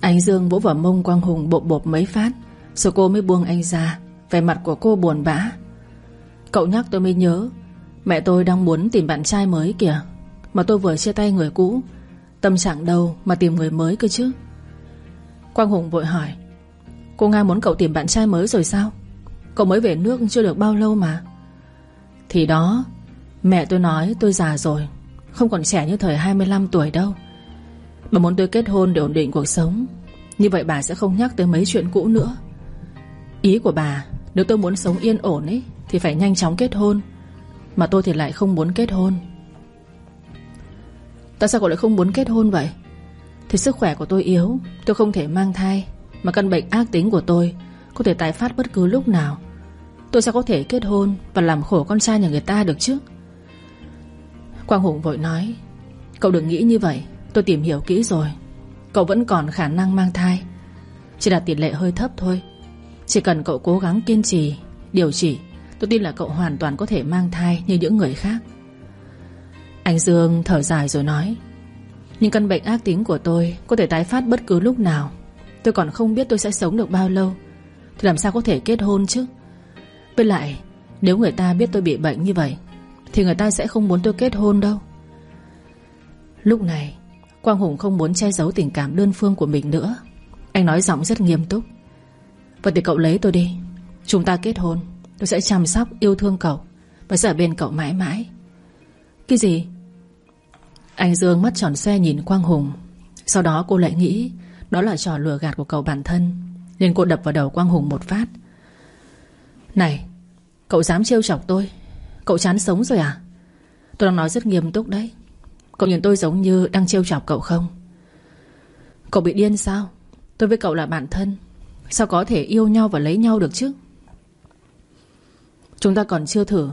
Anh Dương vỗ vào mông, Quang Hùng bộp bộp mấy phát. Rồi cô mới buông anh ra? Vẻ mặt của cô buồn bã. Cậu nhắc tôi mới nhớ, Mẹ tôi đang muốn tìm bạn trai mới kìa. Mà tôi vừa chia tay người cũ, Tâm trạng đâu mà tìm người mới cơ chứ? Quang Hùng vội hỏi Cô Nga muốn cậu tìm bạn trai mới rồi sao? Cậu mới về nước chưa được bao lâu mà. Thì đó, Mẹ tôi nói tôi già rồi, Không còn trẻ như thời 25 tuổi đâu. Bà muốn tôi kết hôn để ổn định cuộc sống, Như vậy bà sẽ không nhắc tới mấy chuyện cũ nữa. Ý của bà, Nếu tôi muốn sống yên ổn ấy, Thì phải nhanh chóng kết hôn. Mà tôi thì lại không muốn kết hôn. Tại sao cậu lại không muốn kết hôn vậy? Thì sức khỏe của tôi yếu, Tôi không thể mang thai. Mà căn bệnh ác tính của tôi Có thể tái phát bất cứ lúc nào. Tôi sao có thể kết hôn Và làm khổ con trai nhà người ta được chứ? Quang Hùng vội nói, Cậu đừng nghĩ như vậy, Tôi tìm hiểu kỹ rồi. Cậu vẫn còn khả năng mang thai, Chỉ là tỷ lệ hơi thấp thôi. Chỉ cần cậu cố gắng kiên trì, Điều trị, Tôi tin là cậu hoàn toàn có thể mang thai như những người khác. Anh Dương thở dài rồi nói, Nhưng căn bệnh ác tính của tôi Có thể tái phát bất cứ lúc nào. Tôi còn không biết tôi sẽ sống được bao lâu. Thì làm sao có thể kết hôn chứ? Với lại, Nếu người ta biết tôi bị bệnh như vậy, Thì người ta sẽ không muốn tôi kết hôn đâu. Lúc này, Quang Hùng không muốn che giấu tình cảm đơn phương của mình nữa. Anh nói giọng rất nghiêm túc. Vậy thì cậu lấy tôi đi. Chúng ta kết hôn. Tôi sẽ chăm sóc, yêu thương cậu. Và sẽ ở bên cậu mãi mãi. Cái gì? Anh Dương mắt tròn xe nhìn Quang Hùng. Sau đó cô lại nghĩ đó là trò lừa gạt của cậu bản thân. Nên cô đập vào đầu Quang Hùng một phát. Này, Cậu dám trêu chọc tôi? Cậu chán sống rồi à? Tôi đang nói rất nghiêm túc đấy. Cậu nhìn tôi giống như đang trêu chọc cậu không? Cậu bị điên sao? Tôi với cậu là bạn thân. Sao có thể yêu nhau và lấy nhau được chứ? Chúng ta còn chưa thử.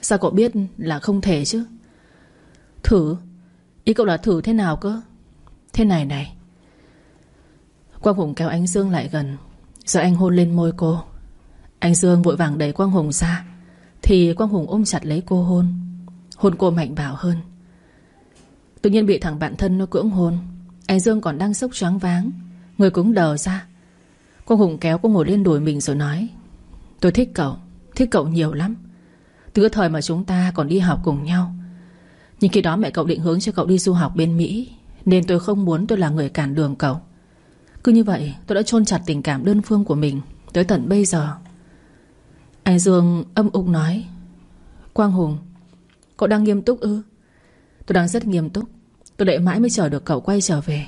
Sao cậu biết là không thể chứ? Thử? Ý cậu là thử thế nào cơ? Thế này này. Quang Hùng kéo anh Dương lại gần. Rồi anh hôn lên môi cô. Anh Dương vội vàng đẩy Quang Hùng ra. Thì Quang Hùng ôm chặt lấy cô hôn. Hôn cô mạnh bạo hơn. Tự nhiên bị thằng bạn thân nó cưỡng hôn. Anh Dương còn đang sốc choáng váng. Người cũng đờ ra. Quang Hùng kéo cô ngồi lên đùi mình rồi nói, Tôi thích cậu Thích cậu nhiều lắm. Từ cái thời mà chúng ta còn đi học cùng nhau. Nhưng khi đó mẹ cậu định hướng cho cậu đi du học bên Mỹ, Nên tôi không muốn tôi là người cản đường cậu. Cứ như vậy, tôi đã chôn chặt tình cảm đơn phương của mình Tới tận bây giờ. Anh Dương âm ục nói, Quang Hùng, Cậu đang nghiêm túc ư? Tôi đang rất nghiêm túc. Tôi đợi mãi mới chờ được cậu quay trở về.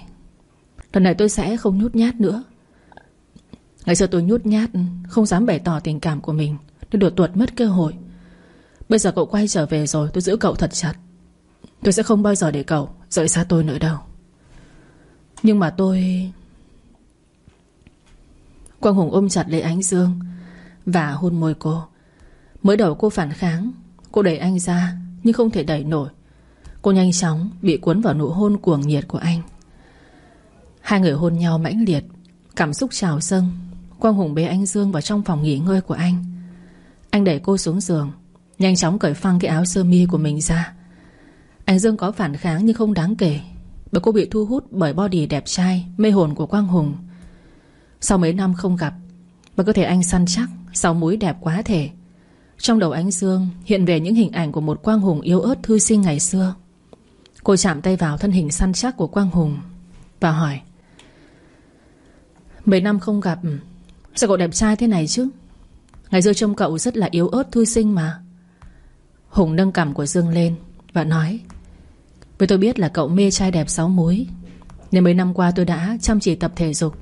Lần này tôi sẽ không nhút nhát nữa. Ngày xưa tôi nhút nhát, Không dám bày tỏ tình cảm của mình, Nên đột tuột mất cơ hội. Bây giờ cậu quay trở về rồi, tôi giữ cậu thật chặt. Tôi sẽ không bao giờ để cậu Rời xa tôi nữa đâu. Nhưng mà tôi Quang Hùng ôm chặt lấy ánh dương Và hôn môi cô. Mới đầu cô phản kháng, Cô đẩy anh ra, Nhưng không thể đẩy nổi. Cô nhanh chóng bị cuốn vào nụ hôn cuồng nhiệt của anh. Hai người hôn nhau mãnh liệt, Cảm xúc trào dâng. Quang Hùng bế anh Dương vào trong phòng nghỉ ngơi của anh. Anh đẩy cô xuống giường, Nhanh chóng cởi phăng cái áo sơ mi của mình ra. Anh Dương có phản kháng nhưng không đáng kể, Bởi cô bị thu hút bởi body đẹp trai, Mê hồn của Quang Hùng. Sau mấy năm không gặp Và cơ thể anh săn chắc Sáu múi đẹp quá thể. Trong đầu anh Dương hiện về những hình ảnh Của một Quang Hùng yếu ớt thư sinh ngày xưa. Cô chạm tay vào thân hình săn chắc của Quang Hùng Và hỏi, Mấy năm không gặp, Sao cậu đẹp trai thế này chứ? Ngày xưa trông cậu rất là yếu ớt thư sinh mà. Hùng nâng cằm của Dương lên Và nói, Với tôi biết là cậu mê trai đẹp sáu múi, Nên mấy năm qua tôi đã chăm chỉ tập thể dục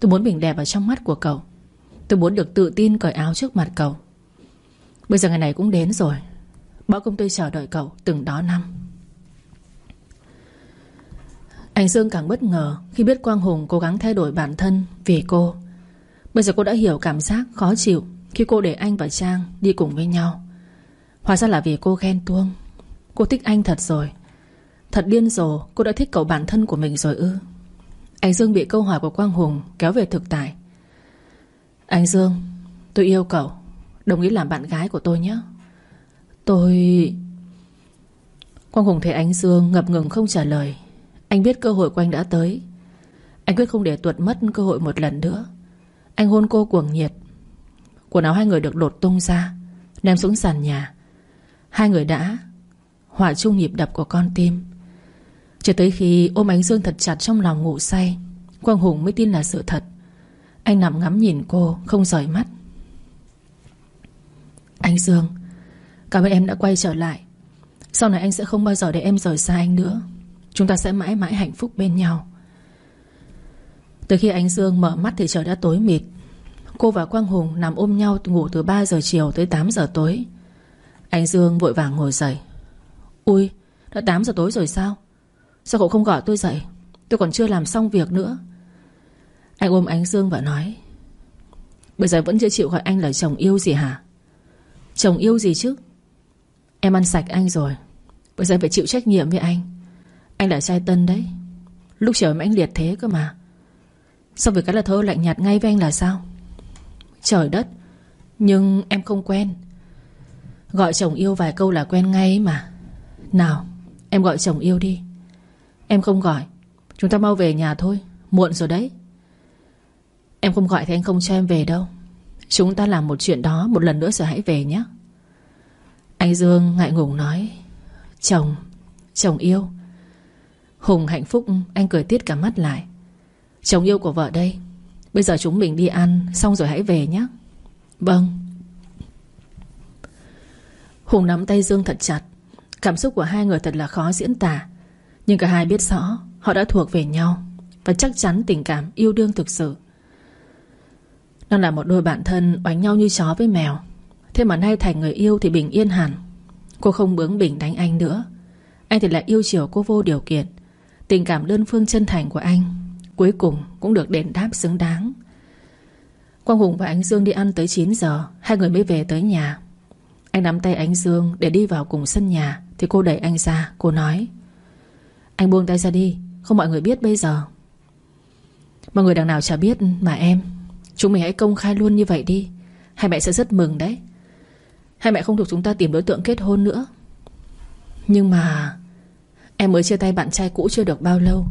Tôi muốn mình đẹp ở trong mắt của cậu. Tôi muốn được tự tin cởi áo trước mặt cậu. Bây giờ ngày này cũng đến rồi. Bao công tôi chờ đợi cậu từng đó năm. Anh Dương càng bất ngờ Khi biết Quang Hùng cố gắng thay đổi bản thân Vì cô. Bây giờ cô đã hiểu cảm giác khó chịu Khi cô để anh và Trang đi cùng với nhau. Hóa ra là vì cô ghen tuông. Cô thích anh thật rồi. Thật điên rồ, cô đã thích cậu bản thân của mình rồi ư. Anh Dương bị câu hỏi của Quang Hùng Kéo về thực tại. Anh Dương, Tôi yêu cậu, Đồng ý làm bạn gái của tôi nhé. Tôi... Quang Hùng thấy Anh Dương ngập ngừng không trả lời. Anh biết cơ hội của anh đã tới. Anh quyết không để tuột mất cơ hội một lần nữa. Anh hôn cô cuồng nhiệt. Quần áo hai người được lột tung ra, Ném xuống sàn nhà. Hai người đã Hòa chung nhịp đập của con tim. Cho tới khi ôm ánh Dương thật chặt trong lòng ngủ say, Quang Hùng mới tin là sự thật. Anh nằm ngắm nhìn cô, Không rời mắt. Anh Dương, Cảm ơn em đã quay trở lại. Sau này anh sẽ không bao giờ để em rời xa anh nữa. Chúng ta sẽ mãi mãi hạnh phúc bên nhau. Từ khi anh Dương mở mắt thì trời đã tối mịt. Cô và Quang Hùng nằm ôm nhau ngủ từ 3 giờ chiều tới 8 giờ tối. Anh Dương vội vàng ngồi dậy. Ui, Đã 8 giờ tối rồi sao? Sao cậu không gọi tôi dậy? Tôi còn chưa làm xong việc nữa. Anh ôm Ánh Dương và nói, Bây giờ vẫn chưa chịu gọi anh là chồng yêu gì hả? Chồng yêu gì chứ? Em ăn sạch anh rồi, Bây giờ phải chịu trách nhiệm với anh. Anh là trai tân đấy. Lúc trời mãnh liệt thế cơ mà. Sao việc cái là thơ lạnh nhạt ngay với anh là sao? Trời đất, Nhưng em không quen. Gọi chồng yêu vài câu là quen ngay mà. Nào, em gọi chồng yêu đi. Em không gọi. Chúng ta mau về nhà thôi. Muộn rồi đấy. Em không gọi thì anh không cho em về đâu. Chúng ta làm một chuyện đó, Một lần nữa rồi hãy về nhé. Anh Dương ngại ngùng nói, Chồng Chồng yêu. Hùng hạnh phúc, Anh cười tiết cả mắt lại. Chồng yêu của vợ đây. Bây giờ chúng mình đi ăn, Xong rồi hãy về nhé. Vâng. Hùng nắm tay Dương thật chặt. Cảm xúc của hai người thật là khó diễn tả. Nhưng cả hai biết rõ, Họ đã thuộc về nhau Và chắc chắn tình cảm yêu đương thực sự. Đang là một đôi bạn thân Oánh nhau như chó với mèo. Thế mà nay thành người yêu thì bình yên hẳn. Cô không bướng bỉnh đánh anh nữa. Anh thì lại yêu chiều cô vô điều kiện. Tình cảm đơn phương chân thành của anh Cuối cùng cũng được đền đáp xứng đáng. Quang Hùng và Ánh Dương đi ăn tới 9 giờ, Hai người mới về tới nhà. Anh nắm tay Ánh Dương để đi vào cùng sân nhà Thì cô đẩy anh ra, Cô nói anh buông tay ra đi, Không mọi người biết bây giờ. Mọi người đằng nào chả biết mà em. Chúng mình hãy công khai luôn như vậy đi. Hai mẹ sẽ rất mừng đấy. Hai mẹ không thuộc chúng ta tìm đối tượng kết hôn nữa. Nhưng mà Em mới chia tay bạn trai cũ chưa được bao lâu.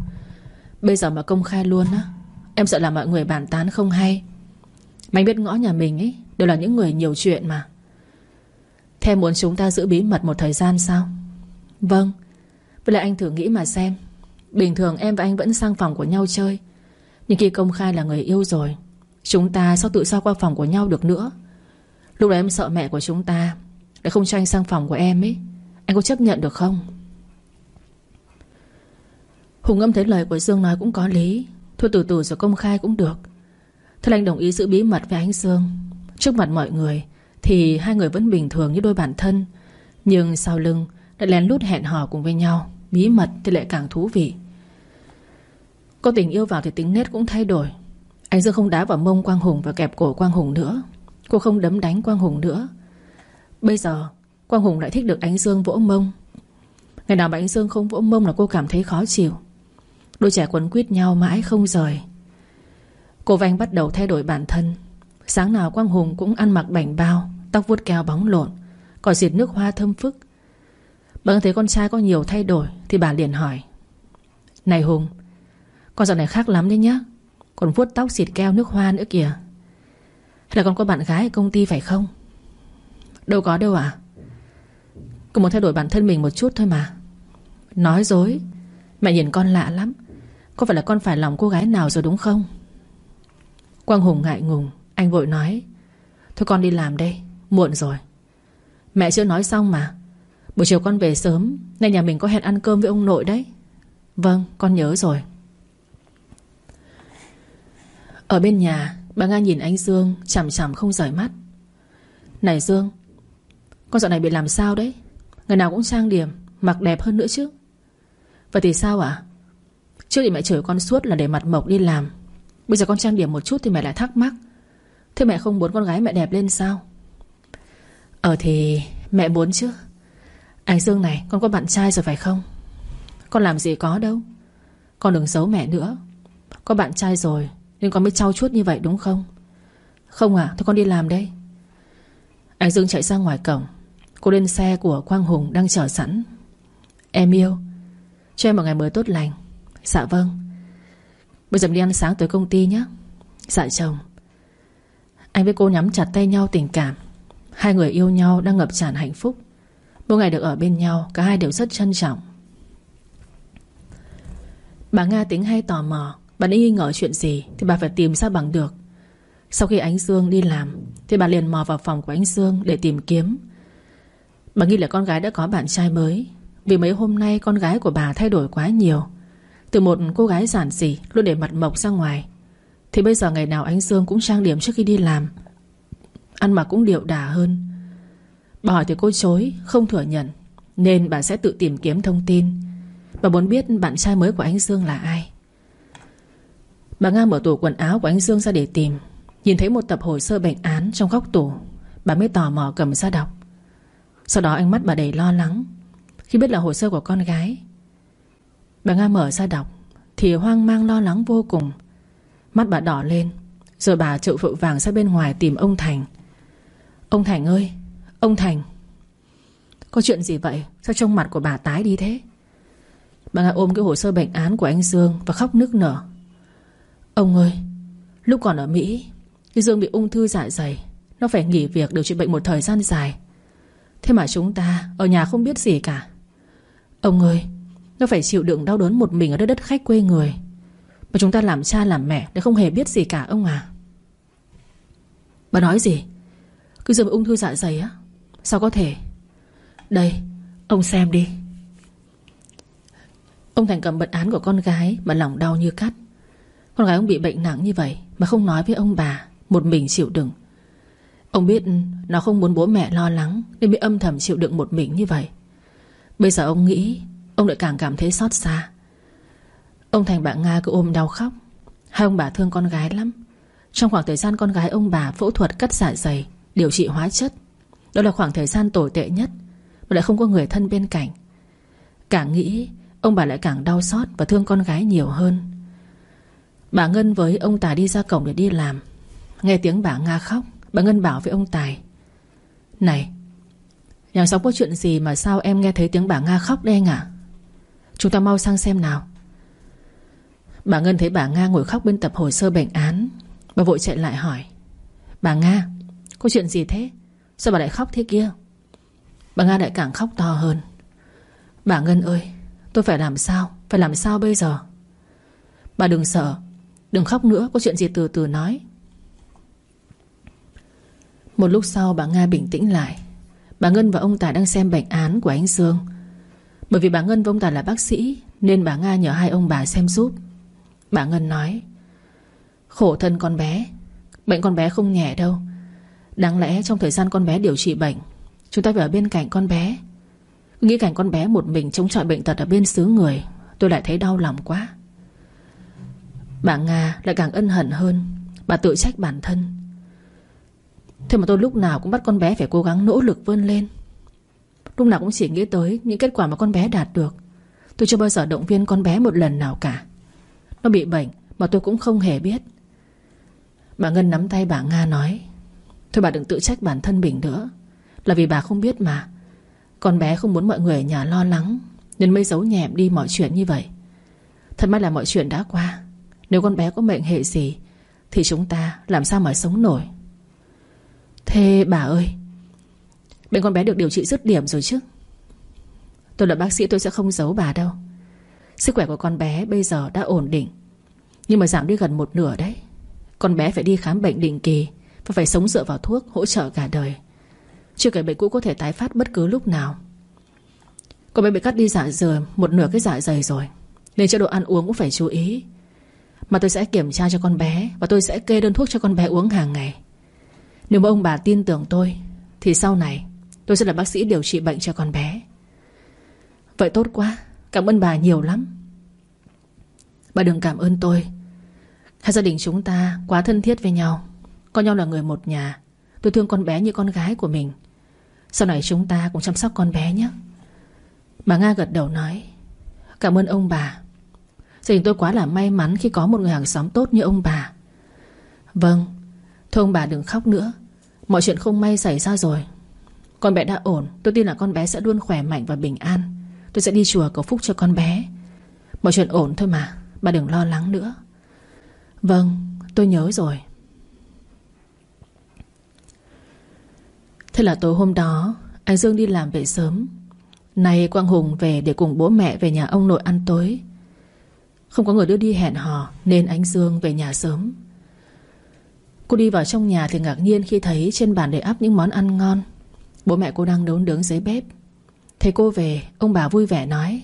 Bây giờ mà công khai luôn á, Em sợ là mọi người bàn tán không hay. Mà anh biết ngõ nhà mình ấy, Đều là những người nhiều chuyện mà. Thế muốn chúng ta giữ bí mật một thời gian sao? Vâng với lại anh thử nghĩ mà xem. Bình thường em và anh vẫn sang phòng của nhau chơi. Nhưng khi công khai là người yêu rồi, Chúng ta sao tự sao qua phòng của nhau được nữa? Lúc đó em sợ mẹ của chúng ta Lại không cho anh sang phòng của em ấy. Anh có chấp nhận được không? Hùng âm thấy lời của Dương nói cũng có lý. Thôi từ từ rồi công khai cũng được. Thế anh đồng ý giữ bí mật với anh Dương. Trước mặt mọi người Thì hai người vẫn bình thường như đôi bạn thân. Nhưng sau lưng Đã lén lút hẹn hò cùng với nhau. Bí mật thì lại càng thú vị. Có tình yêu vào thì tính nết cũng thay đổi. Anh Dương không đá vào mông Quang Hùng Và kẹp cổ Quang Hùng nữa. Cô không đấm đánh Quang Hùng nữa. Bây giờ, Quang Hùng lại thích được ánh Dương vỗ mông. Ngày nào mà ánh Dương không vỗ mông là cô cảm thấy khó chịu. Đôi trẻ quấn quýt nhau mãi không rời. Cô Vanh bắt đầu thay đổi bản thân. Sáng nào Quang Hùng cũng ăn mặc bảnh bao, Tóc vuốt keo bóng lộn Còn xịt nước hoa thơm phức. Bà thấy con trai có nhiều thay đổi Thì bà liền hỏi. Này Hùng, Con dạo này khác lắm đấy nhá. Còn vuốt tóc xịt keo nước hoa nữa kìa. Hay là con có bạn gái ở công ty phải không? Đâu có đâu à Con muốn thay đổi bản thân mình một chút thôi mà. Nói dối, Mẹ nhìn con lạ lắm. Có phải là con phải lòng cô gái nào rồi đúng không? Quang Hùng ngại ngùng, Anh vội nói. Thôi con đi làm đây, Muộn rồi. Mẹ chưa nói xong mà. Buổi chiều con về sớm Nên nhà mình có hẹn ăn cơm với ông nội đấy. Vâng con nhớ rồi. Ở bên nhà, Bà Nga nhìn anh Dương Chằm chằm không rời mắt. Này Dương, Con dạo này bị làm sao đấy? Ngày nào cũng trang điểm, Mặc đẹp hơn nữa chứ. Vậy thì sao ạ? Trước thì mẹ chửi con suốt là để mặt mộc đi làm. Bây giờ con trang điểm một chút thì mẹ lại thắc mắc. Thế mẹ không muốn con gái mẹ đẹp lên sao? Ờ thì mẹ muốn chứ. Anh Dương này, con có bạn trai rồi phải không? Con làm gì có đâu. Con đừng giấu mẹ nữa. Có bạn trai rồi Nên con mới trau chuốt như vậy đúng không? Không à thôi con đi làm đây. Anh Dương chạy ra ngoài cổng. Cô lên xe của Quang Hùng đang chờ sẵn. Em yêu, Cho em một ngày mới tốt lành. Dạ vâng. Bây giờ đi ăn sáng tới công ty nhé. Dạ chồng. Anh với cô nhắm chặt tay nhau tình cảm. Hai người yêu nhau đang ngập tràn hạnh phúc. Mỗi ngày được ở bên nhau, Cả hai đều rất trân trọng. Bà Nga tính hay tò mò, Bà đã nghi ngờ chuyện gì Thì bà phải tìm ra bằng được. Sau khi ánh Dương đi làm, Thì bà liền mò vào phòng của ánh Dương để tìm kiếm. Bà nghĩ là con gái đã có bạn trai mới, Vì mấy hôm nay con gái của bà thay đổi quá nhiều. Từ một cô gái giản dị Luôn để mặt mộc ra ngoài, Thì bây giờ ngày nào ánh Dương cũng trang điểm trước khi đi làm. Ăn mặc cũng điệu đà hơn. Bà hỏi thì cô chối, Không thừa nhận, Nên bà sẽ tự tìm kiếm thông tin. Bà muốn biết bạn trai mới của anh Dương là ai. Bà Nga mở tủ quần áo của anh Dương ra để tìm, Nhìn thấy một tập hồ sơ bệnh án trong góc tủ. Bà mới tò mò cầm ra đọc. Sau đó ánh mắt bà đầy lo lắng. Khi biết là hồ sơ của con gái, Bà Nga mở ra đọc, Thì hoang mang lo lắng vô cùng. Mắt bà đỏ lên, Rồi bà trự vội vàng ra bên ngoài tìm ông Thành. Ông Thành ơi Ông Thành. Có chuyện gì vậy? Sao trông mặt của bà tái đi thế? Bà Nga ôm cái hồ sơ bệnh án của anh Dương Và khóc nức nở. Ông ơi, Lúc còn ở Mỹ, Cái Dương bị ung thư dạ dày, Nó phải nghỉ việc điều trị bệnh một thời gian dài. Thế mà chúng ta Ở nhà không biết gì cả. Ông ơi, Nó phải chịu đựng đau đớn một mình ở đất đất khách quê người. Mà chúng ta làm cha làm mẹ Để không hề biết gì cả, ông à. Bà nói gì? Cái Dương bị ung thư dạ dày á Sao có thể? Đây, Ông xem đi. Ông Thành cầm bật án của con gái Mà lòng đau như cắt. Con gái ông bị bệnh nặng như vậy Mà không nói với ông bà, Một mình chịu đựng. Ông biết nó không muốn bố mẹ lo lắng Nên bị âm thầm chịu đựng một mình như vậy. Bây giờ ông nghĩ, Ông lại càng cảm thấy xót xa. Ông Thành bạn Nga cứ ôm đau khóc. Hai ông bà thương con gái lắm. Trong khoảng thời gian con gái ông bà phẫu thuật cắt dạ dày, Điều trị hóa chất đó là khoảng thời gian tồi tệ nhất, Mà lại không có người thân bên cạnh. Càng nghĩ, Ông bà lại càng đau xót và thương con gái nhiều hơn. Bà Ngân với ông Tài đi ra cổng để đi làm. Nghe tiếng bà Nga khóc, Bà Ngân bảo với ông Tài, Này Nhà sống có chuyện gì mà sao em nghe thấy tiếng bà Nga khóc đây à Chúng ta mau sang xem nào. Bà Ngân thấy bà Nga ngồi khóc bên tập hồ sơ bệnh án, Bà vội chạy lại hỏi, Bà Nga, Có chuyện gì thế? Sao bà lại khóc thế kia? Bà Nga lại càng khóc to hơn. Bà Ngân ơi, Tôi phải làm sao? Phải làm sao bây giờ? Bà đừng sợ, Đừng khóc nữa, Có chuyện gì từ từ nói. Một lúc sau, bà Nga bình tĩnh lại. Bà Ngân và ông Tài đang xem bệnh án của anh Dương. Bởi vì bà Ngân và ông Tài là bác sĩ, Nên bà Nga nhờ hai ông bà xem giúp. Bà Ngân nói, Khổ thân con bé, Bệnh con bé không nhẹ đâu. Đáng lẽ trong thời gian con bé điều trị bệnh, Chúng ta phải ở bên cạnh con bé. Nghĩ cảnh con bé một mình chống chọi bệnh tật ở bên xứ người, Tôi lại thấy đau lòng quá. Bà Nga lại càng ân hận hơn, Bà tự trách bản thân. Thế mà tôi lúc nào cũng bắt con bé phải cố gắng nỗ lực vươn lên. Lúc nào cũng chỉ nghĩ tới những kết quả mà con bé đạt được. Tôi chưa bao giờ động viên con bé một lần nào cả. Nó bị bệnh mà tôi cũng không hề biết. Bà Ngân nắm tay bà Nga nói Thôi bà đừng tự trách bản thân mình nữa. Là vì bà không biết mà. Con bé không muốn mọi người ở nhà lo lắng, Nên mới giấu nhẹm đi mọi chuyện như vậy. Thật may là mọi chuyện đã qua. Nếu con bé có mệnh hệ gì, Thì chúng ta làm sao mà sống nổi? Thế bà ơi Bệnh con bé được điều trị dứt điểm rồi chứ? Tôi là bác sĩ, tôi sẽ không giấu bà đâu. Sức khỏe của con bé bây giờ đã ổn định, Nhưng mà giảm đi gần một nửa đấy. Con bé phải đi khám bệnh định kỳ. Và phải sống dựa vào thuốc hỗ trợ cả đời? Chưa kể bệnh cũ có thể tái phát bất cứ lúc nào. Cô bé bị cắt đi dạ dày, Một nửa cái dạ dày rồi. Nên chế độ ăn uống cũng phải chú ý. Mà tôi sẽ kiểm tra cho con bé Và tôi sẽ kê đơn thuốc cho con bé uống hàng ngày. Nếu mà ông bà tin tưởng tôi, Thì sau này tôi sẽ là bác sĩ điều trị bệnh cho con bé. Vậy tốt quá. Cảm ơn bà nhiều lắm. Bà đừng cảm ơn tôi. Hai gia đình chúng ta quá thân thiết với nhau. Coi nhau là người một nhà. Tôi thương con bé như con gái của mình. Sau này chúng ta cùng chăm sóc con bé nhé. Bà Nga gật đầu nói, Cảm ơn ông bà. Gia đình tôi quá là may mắn khi có một người hàng xóm tốt như ông bà. Vâng Thôi ông bà đừng khóc nữa. Mọi chuyện không may xảy ra rồi. Con bé đã ổn. Tôi tin là con bé sẽ luôn khỏe mạnh và bình an. Tôi sẽ đi chùa cầu phúc cho con bé. Mọi chuyện ổn thôi mà. Bà đừng lo lắng nữa. Vâng tôi nhớ rồi. Thế là tối hôm đó, Anh Dương đi làm về sớm. Nay Quang Hùng về để cùng bố mẹ về nhà ông nội ăn tối. Không có người đưa đi hẹn hò, Nên anh Dương về nhà sớm. Cô đi vào trong nhà thì ngạc nhiên khi thấy trên bàn để ắp những món ăn ngon. Bố mẹ cô đang đốn đướng dưới bếp. Thấy cô về, Ông bà vui vẻ nói,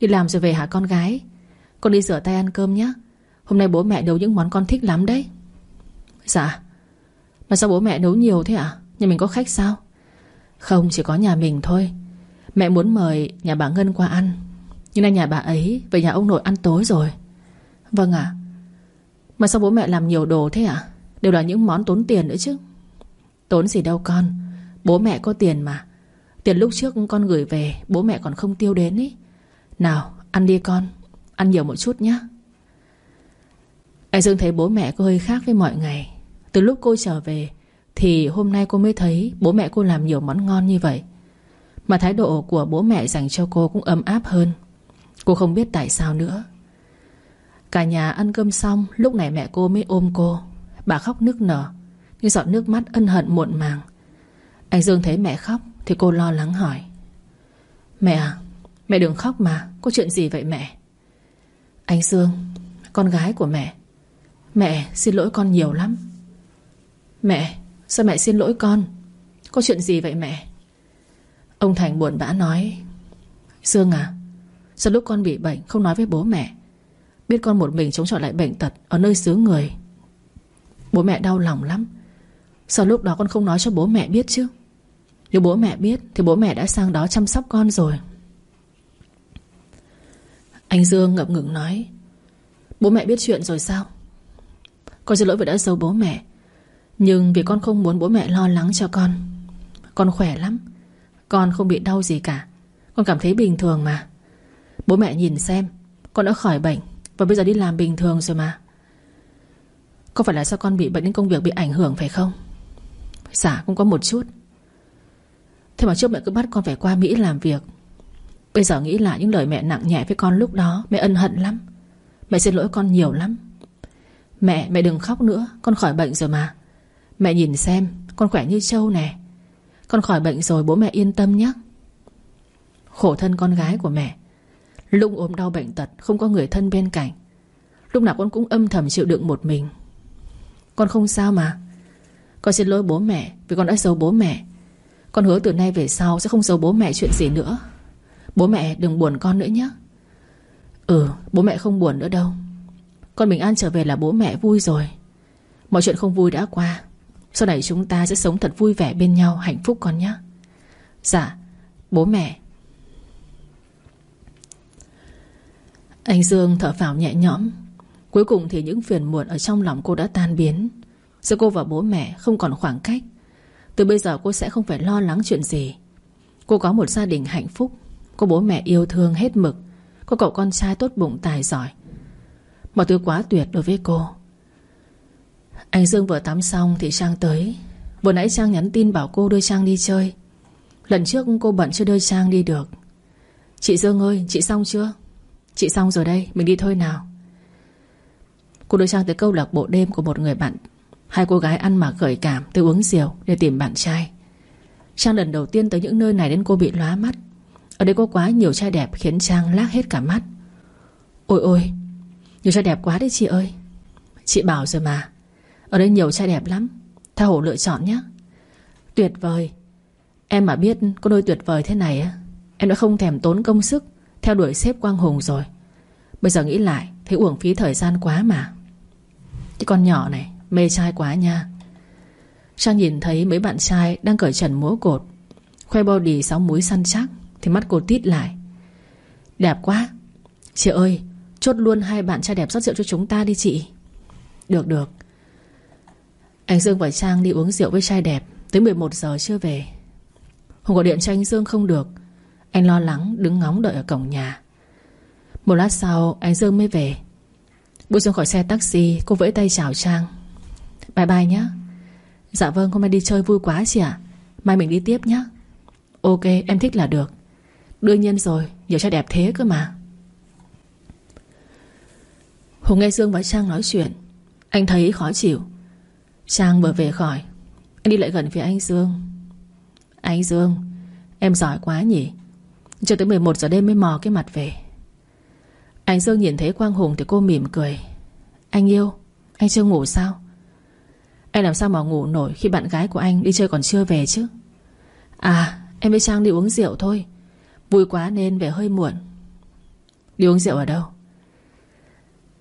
Đi làm rồi về hả con gái? Con đi rửa tay ăn cơm nhé Hôm nay bố mẹ nấu những món con thích lắm đấy. Dạ. Mà sao bố mẹ nấu nhiều thế ạ? à? Nhà mình có khách sao? Không, chỉ có nhà mình thôi. Mẹ muốn mời nhà bà Ngân qua ăn. Nhưng nay nhà bà ấy về nhà ông nội ăn tối rồi. Vâng ạ. Mà sao bố mẹ làm nhiều đồ thế ạ? Đều là những món tốn tiền nữa chứ. Tốn gì đâu con. Bố mẹ có tiền mà. Tiền lúc trước con gửi về, Bố mẹ còn không tiêu đến ý. Nào, ăn đi con. Ăn nhiều một chút nhé Anh Dương thấy bố mẹ cô hơi khác với mọi ngày. Từ lúc cô trở về thì hôm nay cô mới thấy Bố mẹ cô làm nhiều món ngon như vậy. Mà thái độ của bố mẹ dành cho cô cũng ấm áp hơn. Cô không biết tại sao nữa. Cả nhà ăn cơm xong, Lúc này mẹ cô mới ôm cô. Bà khóc nức nở Như giọt nước mắt ân hận muộn màng. Anh Dương thấy mẹ khóc Thì cô lo lắng hỏi. Mẹ à Mẹ đừng khóc mà, Có chuyện gì vậy mẹ? Anh Dương, Con gái của mẹ. Mẹ, xin lỗi con nhiều lắm. Mẹ Sao mẹ xin lỗi con? Có chuyện gì vậy mẹ? Ông Thành buồn bã nói Dương à Sao lúc con bị bệnh không nói với bố mẹ? Biết con một mình chống chọi lại bệnh tật Ở nơi xứ người. Bố mẹ đau lòng lắm. Sao lúc đó con không nói cho bố mẹ biết chứ? Nếu bố mẹ biết Thì bố mẹ đã sang đó chăm sóc con rồi. Anh Dương ngập ngừng nói, Bố mẹ biết chuyện rồi sao? Con xin lỗi vì đã giấu bố mẹ. Nhưng vì con không muốn bố mẹ lo lắng cho con. Con khỏe lắm. Con không bị đau gì cả. Con cảm thấy bình thường mà. Bố mẹ nhìn xem. Con đã khỏi bệnh Và bây giờ đi làm bình thường rồi mà. Có phải là sao con bị bệnh nên công việc bị ảnh hưởng phải không? Dạ cũng có một chút. Thế mà trước mẹ cứ bắt con phải qua Mỹ làm việc. Bây giờ nghĩ lại những lời mẹ nặng nhẹ với con lúc đó Mẹ ân hận lắm. Mẹ xin lỗi con nhiều lắm. Mẹ, mẹ đừng khóc nữa. Con khỏi bệnh rồi mà. Mẹ nhìn xem, con khỏe như trâu nè. Con khỏi bệnh rồi bố mẹ yên tâm nhé. Khổ thân con gái của mẹ. Lung ốm đau bệnh tật Không có người thân bên cạnh. Lúc nào con cũng âm thầm chịu đựng một mình. Con không sao mà. Con xin lỗi bố mẹ Vì con đã giấu bố mẹ. Con hứa từ nay về sau sẽ không giấu bố mẹ chuyện gì nữa. Bố mẹ đừng buồn con nữa nhé. Ừ bố mẹ không buồn nữa đâu. Con bình an trở về là bố mẹ vui rồi. Mọi chuyện không vui đã qua. Sau này chúng ta sẽ sống thật vui vẻ bên nhau, Hạnh phúc con nhé. Dạ bố mẹ. Anh Dương thở phào nhẹ nhõm. Cuối cùng thì những phiền muộn ở trong lòng cô đã tan biến. Giữa cô và bố mẹ không còn khoảng cách. Từ bây giờ cô sẽ không phải lo lắng chuyện gì. Cô có một gia đình hạnh phúc. Có bố mẹ yêu thương hết mực. Có cậu con trai tốt bụng tài giỏi. Mọi thứ quá tuyệt đối với cô. Anh Dương vừa tắm xong thì Trang tới. Vừa nãy Trang nhắn tin bảo cô đưa Trang đi chơi. Lần trước cô bận chưa đưa Trang đi được. Chị Dương ơi, chị xong chưa? Chị xong rồi đây, mình đi thôi nào. Cô đưa Trang tới câu lạc bộ đêm của một người bạn. Hai cô gái ăn mặc gợi cảm Tới uống rượu để tìm bạn trai. Trang lần đầu tiên tới những nơi này đến cô bị lóa mắt. Ở đây có quá nhiều trai đẹp khiến Trang lác hết cả mắt. Ôi ôi, Nhiều trai đẹp quá đấy chị ơi. Chị bảo rồi mà. Ở đây nhiều trai đẹp lắm. Tha hồ lựa chọn nhé. Tuyệt vời. Em mà biết có đôi tuyệt vời thế này á, Em đã không thèm tốn công sức Theo đuổi xếp Quang Hùng rồi. Bây giờ nghĩ lại, Thấy uổng phí thời gian quá mà. Cái con nhỏ này, mê trai quá nha. Trang nhìn thấy mấy bạn trai Đang cởi trần múa cột, Khoe body sáu múi săn chắc, Thì mắt cô tít lại. Đẹp quá. Chị ơi, chốt luôn hai bạn trai đẹp rót rượu cho chúng ta đi chị. Được được. Anh Dương và Trang đi uống rượu với trai đẹp Tới 11 giờ chưa về. Hùng gọi điện cho anh Dương không được. Anh lo lắng đứng ngóng đợi ở cổng nhà. Một lát sau, anh Dương mới về. Bước xuống khỏi xe taxi, Cô vẫy tay chào Trang. Bye bye nhé Dạ vâng hôm nay đi chơi vui quá chị ạ. Mai mình đi tiếp nhé Ok, em thích là được. Đương nhiên rồi, Nhiều trai đẹp thế cơ mà. Hùng nghe Dương và Trang nói chuyện, Anh thấy khó chịu. Trang vừa về khỏi. Anh đi lại gần phía anh Dương. Anh Dương, Em giỏi quá nhỉ? Cho tới 11 giờ đêm mới mò cái mặt về. Anh Dương nhìn thấy Quang Hùng Thì cô mỉm cười. Anh yêu, Anh chưa ngủ sao? Anh làm sao mà ngủ nổi Khi bạn gái của anh đi chơi còn chưa về chứ? À em với Trang đi uống rượu thôi. Vui quá nên về hơi muộn. Đi uống rượu ở đâu?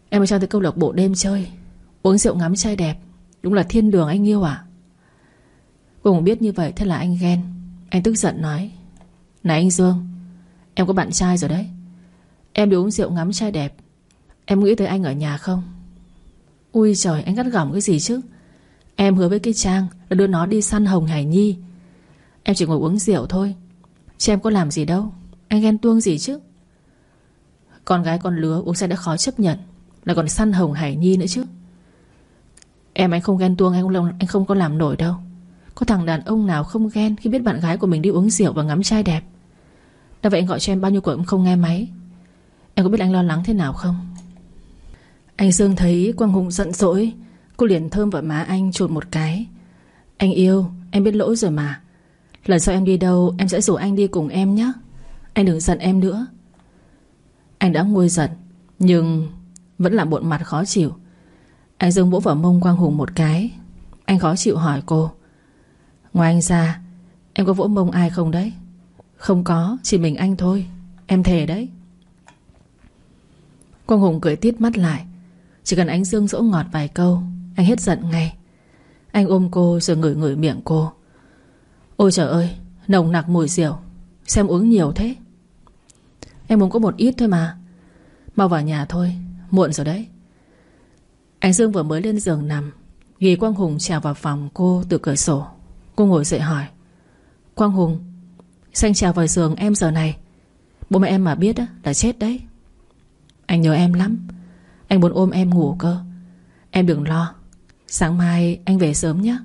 Em với Trang tới câu lạc bộ đêm chơi. Uống rượu ngắm trai đẹp. Đúng là thiên đường anh yêu à Cô cũng biết như vậy, Thế là anh ghen. Anh tức giận nói, Này anh Dương, Em có bạn trai rồi đấy. Em đi uống rượu ngắm trai đẹp. Em nghĩ tới anh ở nhà không? Ui trời, anh gắt gỏng cái gì chứ? Em hứa với cái Trang Là đưa nó đi săn Hồng Hải Nhi. Em chỉ ngồi uống rượu thôi. Chứ em có làm gì đâu. Anh ghen tuông gì chứ? Con gái con lứa uống say đã khó chấp nhận, Lại còn săn Hồng Hải Nhi nữa chứ. Em anh không ghen tuông anh không, anh không có làm nổi đâu. Có thằng đàn ông nào không ghen Khi biết bạn gái của mình đi uống rượu và ngắm trai đẹp? Đã vậy anh gọi cho em bao nhiêu cuộc cũng không nghe máy. Em có biết anh lo lắng thế nào không? Anh Dương thấy Quang Hùng giận dỗi. Cô liền thơm vào má anh chuột một cái. Anh yêu Em biết lỗi rồi mà. Lần sau em đi đâu em sẽ rủ anh đi cùng em nhé. Anh đừng giận em nữa. Anh đã nguôi giận Nhưng vẫn là bộn mặt khó chịu. Anh Dương vỗ vào mông Quang Hùng một cái. Anh khó chịu hỏi cô. Ngoài anh ra, Em có vỗ mông ai không đấy? Không có, chỉ mình anh thôi. Em thề đấy. Quang Hùng cười tít mắt lại. Chỉ cần anh Dương dỗ ngọt vài câu, Anh hết giận ngay. Anh ôm cô rồi ngửi ngửi miệng cô. Ôi trời ơi, Nồng nặc mùi rượu. Xem uống nhiều thế. Em muốn có một ít thôi mà. Mau vào nhà thôi, Muộn rồi đấy. Anh Dương vừa mới lên giường nằm. Ghi Quang Hùng trèo vào phòng cô từ cửa sổ. Cô ngồi dậy hỏi, Quang Hùng, Xanh trèo vào giường em giờ này. Bố mẹ em mà biết đó là chết đấy. Anh nhớ em lắm. Anh muốn ôm em ngủ cơ. Em đừng lo. Sáng mai anh về sớm nhé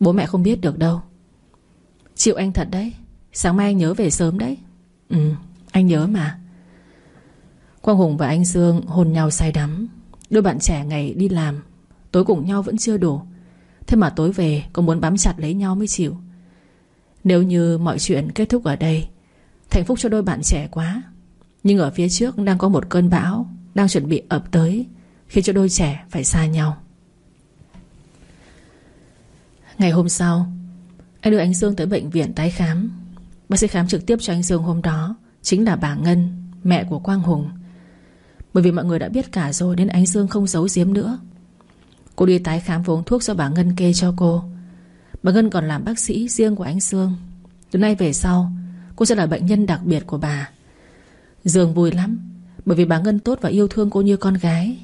Bố mẹ không biết được đâu. Chịu anh thật đấy. Sáng mai anh nhớ về sớm đấy. Ừ anh nhớ mà. Quang Hùng và anh Dương hôn nhau say đắm. Đôi bạn trẻ ngày đi làm, Tối cùng nhau vẫn chưa đủ. Thế mà tối về còn muốn bám chặt lấy nhau mới chịu. Nếu như mọi chuyện kết thúc ở đây Hạnh phúc cho đôi bạn trẻ quá. Nhưng ở phía trước đang có một cơn bão, Đang chuẩn bị ập tới, Khiến cho đôi trẻ phải xa nhau. Ngày hôm sau, anh đưa anh Dương tới bệnh viện tái khám. Bác sĩ khám trực tiếp cho anh Dương hôm đó, Chính là bà Ngân, Mẹ của Quang Hùng. Bởi vì mọi người đã biết cả rồi, Nên ánh Dương không giấu giếm nữa. Cô đi tái khám và uống thuốc do bà Ngân kê cho cô. Bà Ngân còn làm bác sĩ riêng của anh Dương. Từ nay về sau, Cô sẽ là bệnh nhân đặc biệt của bà. Dương vui lắm, Bởi vì bà Ngân tốt và yêu thương cô như con gái.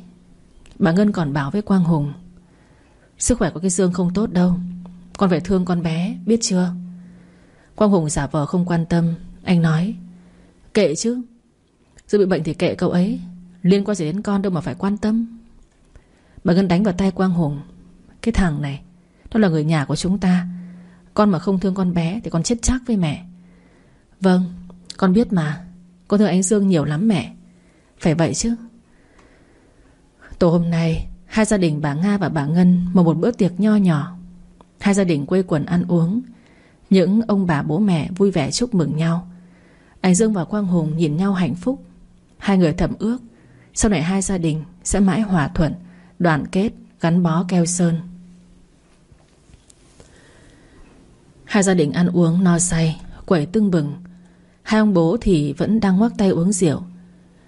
Bà Ngân còn bảo với Quang Hùng, Sức khỏe của cái Dương không tốt đâu, con phải thương con bé, Biết chưa? Quang Hùng giả vờ không quan tâm. Anh nói, Kệ chứ Dương bị bệnh thì kệ cậu ấy. Liên quan gì đến con đâu mà phải quan tâm. Bà Ngân đánh vào tay Quang Hùng. Cái thằng này, Nó là người nhà của chúng ta. Con mà không thương con bé Thì con chết chắc với mẹ. Vâng Con biết mà. Con thương anh Dương nhiều lắm mẹ. Phải vậy chứ. Tối hôm nay, Hai gia đình bà Nga và bà Ngân Mở một bữa tiệc nho nhỏ. Hai gia đình quây quần ăn uống. Những ông bà bố mẹ vui vẻ chúc mừng nhau. Anh Dương và Quang Hùng nhìn nhau hạnh phúc. Hai người thầm ước. Sau này hai gia đình sẽ mãi hòa thuận, Đoàn kết, gắn bó keo sơn. Hai gia đình ăn uống no say, Quẩy tưng bừng. Hai ông bố thì vẫn đang ngoắc tay uống rượu.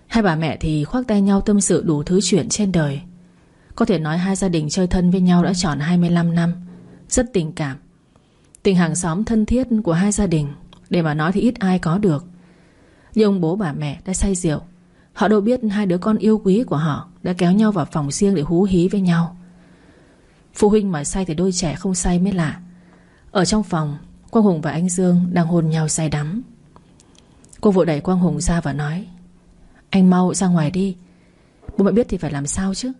Hai bà mẹ thì khoác tay nhau tâm sự đủ thứ chuyện trên đời. Có thể nói hai gia đình chơi thân với nhau đã tròn 25 năm. Rất tình cảm. Tình hàng xóm thân thiết của hai gia đình, Để mà nói thì ít ai có được. Nhưng ông bố bà mẹ đã say rượu. Họ đâu biết hai đứa con yêu quý của họ Đã kéo nhau vào phòng riêng để hú hí với nhau. Phụ huynh mà say thì đôi trẻ không say mới lạ. Ở trong phòng, Quang Hùng và anh Dương đang hôn nhau say đắm. Cô vội đẩy Quang Hùng ra và nói, Anh mau ra ngoài đi. Bố mẹ biết thì phải làm sao chứ?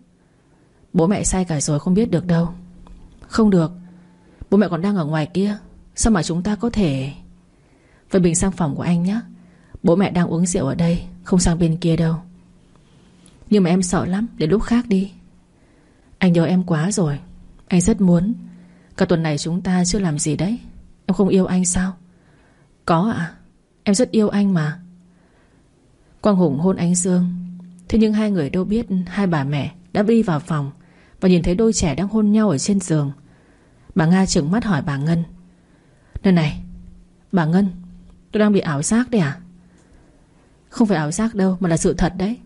Bố mẹ say cả rồi không biết được đâu. Không được. Bố mẹ còn đang ở ngoài kia. Sao mà chúng ta có thể? Vậy mình sang phòng của anh nhé Bố mẹ đang uống rượu ở đây. Không sang bên kia đâu. Nhưng mà em sợ lắm, Để lúc khác đi. Anh nhớ em quá rồi. Anh rất muốn. Cả tuần này chúng ta chưa làm gì đấy. Em không yêu anh sao? Có ạ. Em rất yêu anh mà. Quang Hùng hôn anh Dương. Thế nhưng hai người đâu biết Hai bà mẹ đã đi vào phòng Và nhìn thấy đôi trẻ đang hôn nhau ở trên giường. Bà Nga trừng mắt hỏi bà Ngân. Nơi này, Bà Ngân, Tôi đang bị ảo giác đấy à? Không phải ảo giác đâu, mà là sự thật đấy.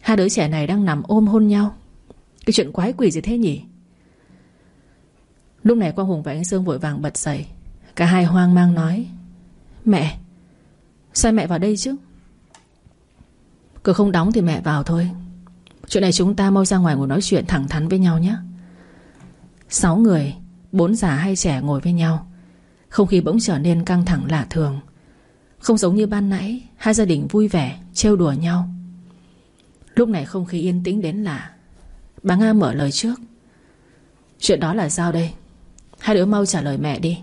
Hai đứa trẻ này đang nằm ôm hôn nhau. Cái chuyện quái quỷ gì thế nhỉ? Lúc này Quang Hùng và anh Sương vội vàng bật dậy. Cả hai hoang mang nói, Mẹ, Sao mẹ vào đây chứ? Cửa không đóng thì mẹ vào thôi. Chuyện này chúng ta mau ra ngoài ngồi nói chuyện thẳng thắn với nhau nhé. Sáu người, Bốn già hay trẻ ngồi với nhau. Không khí bỗng trở nên căng thẳng lạ thường. Không giống như ban nãy, Hai gia đình vui vẻ, trêu đùa nhau. Lúc này không khí yên tĩnh đến lạ. Bà Nga mở lời trước. Chuyện đó là sao đây? Hai đứa mau trả lời mẹ đi.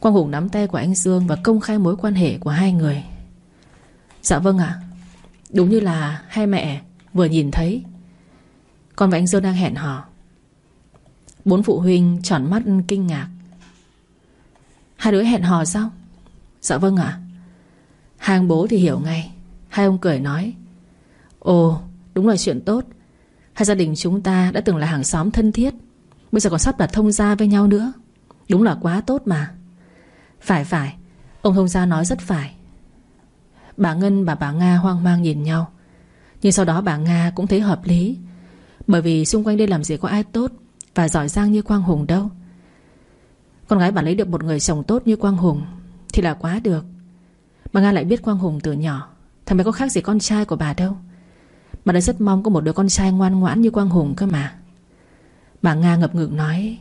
Quang Hùng nắm tay của anh Dương Và công khai mối quan hệ của hai người. Dạ vâng ạ. Đúng như là hai mẹ vừa nhìn thấy. Con và anh Dương đang hẹn hò. Bốn phụ huynh tròn mắt kinh ngạc. Hai đứa hẹn hò sao? Dạ vâng ạ. Hàng bố thì hiểu ngay. Hai ông cười nói, Ồ, đúng là chuyện tốt. Hai gia đình chúng ta đã từng là hàng xóm thân thiết, Bây giờ còn sắp đặt thông gia với nhau nữa. Đúng là quá tốt mà. Phải phải, Ông thông gia nói rất phải. Bà Ngân và bà Nga hoang mang nhìn nhau. Nhưng sau đó bà Nga cũng thấy hợp lý, Bởi vì xung quanh đây làm gì có ai tốt Và giỏi giang như Quang Hùng đâu. Con gái bà lấy được một người chồng tốt như Quang Hùng thì là quá được. Mà Nga lại biết Quang Hùng từ nhỏ, Thằng bé có khác gì con trai của bà đâu. Bà đã rất mong có một đứa con trai ngoan ngoãn như Quang Hùng cơ mà. Bà Nga ngập ngừng nói,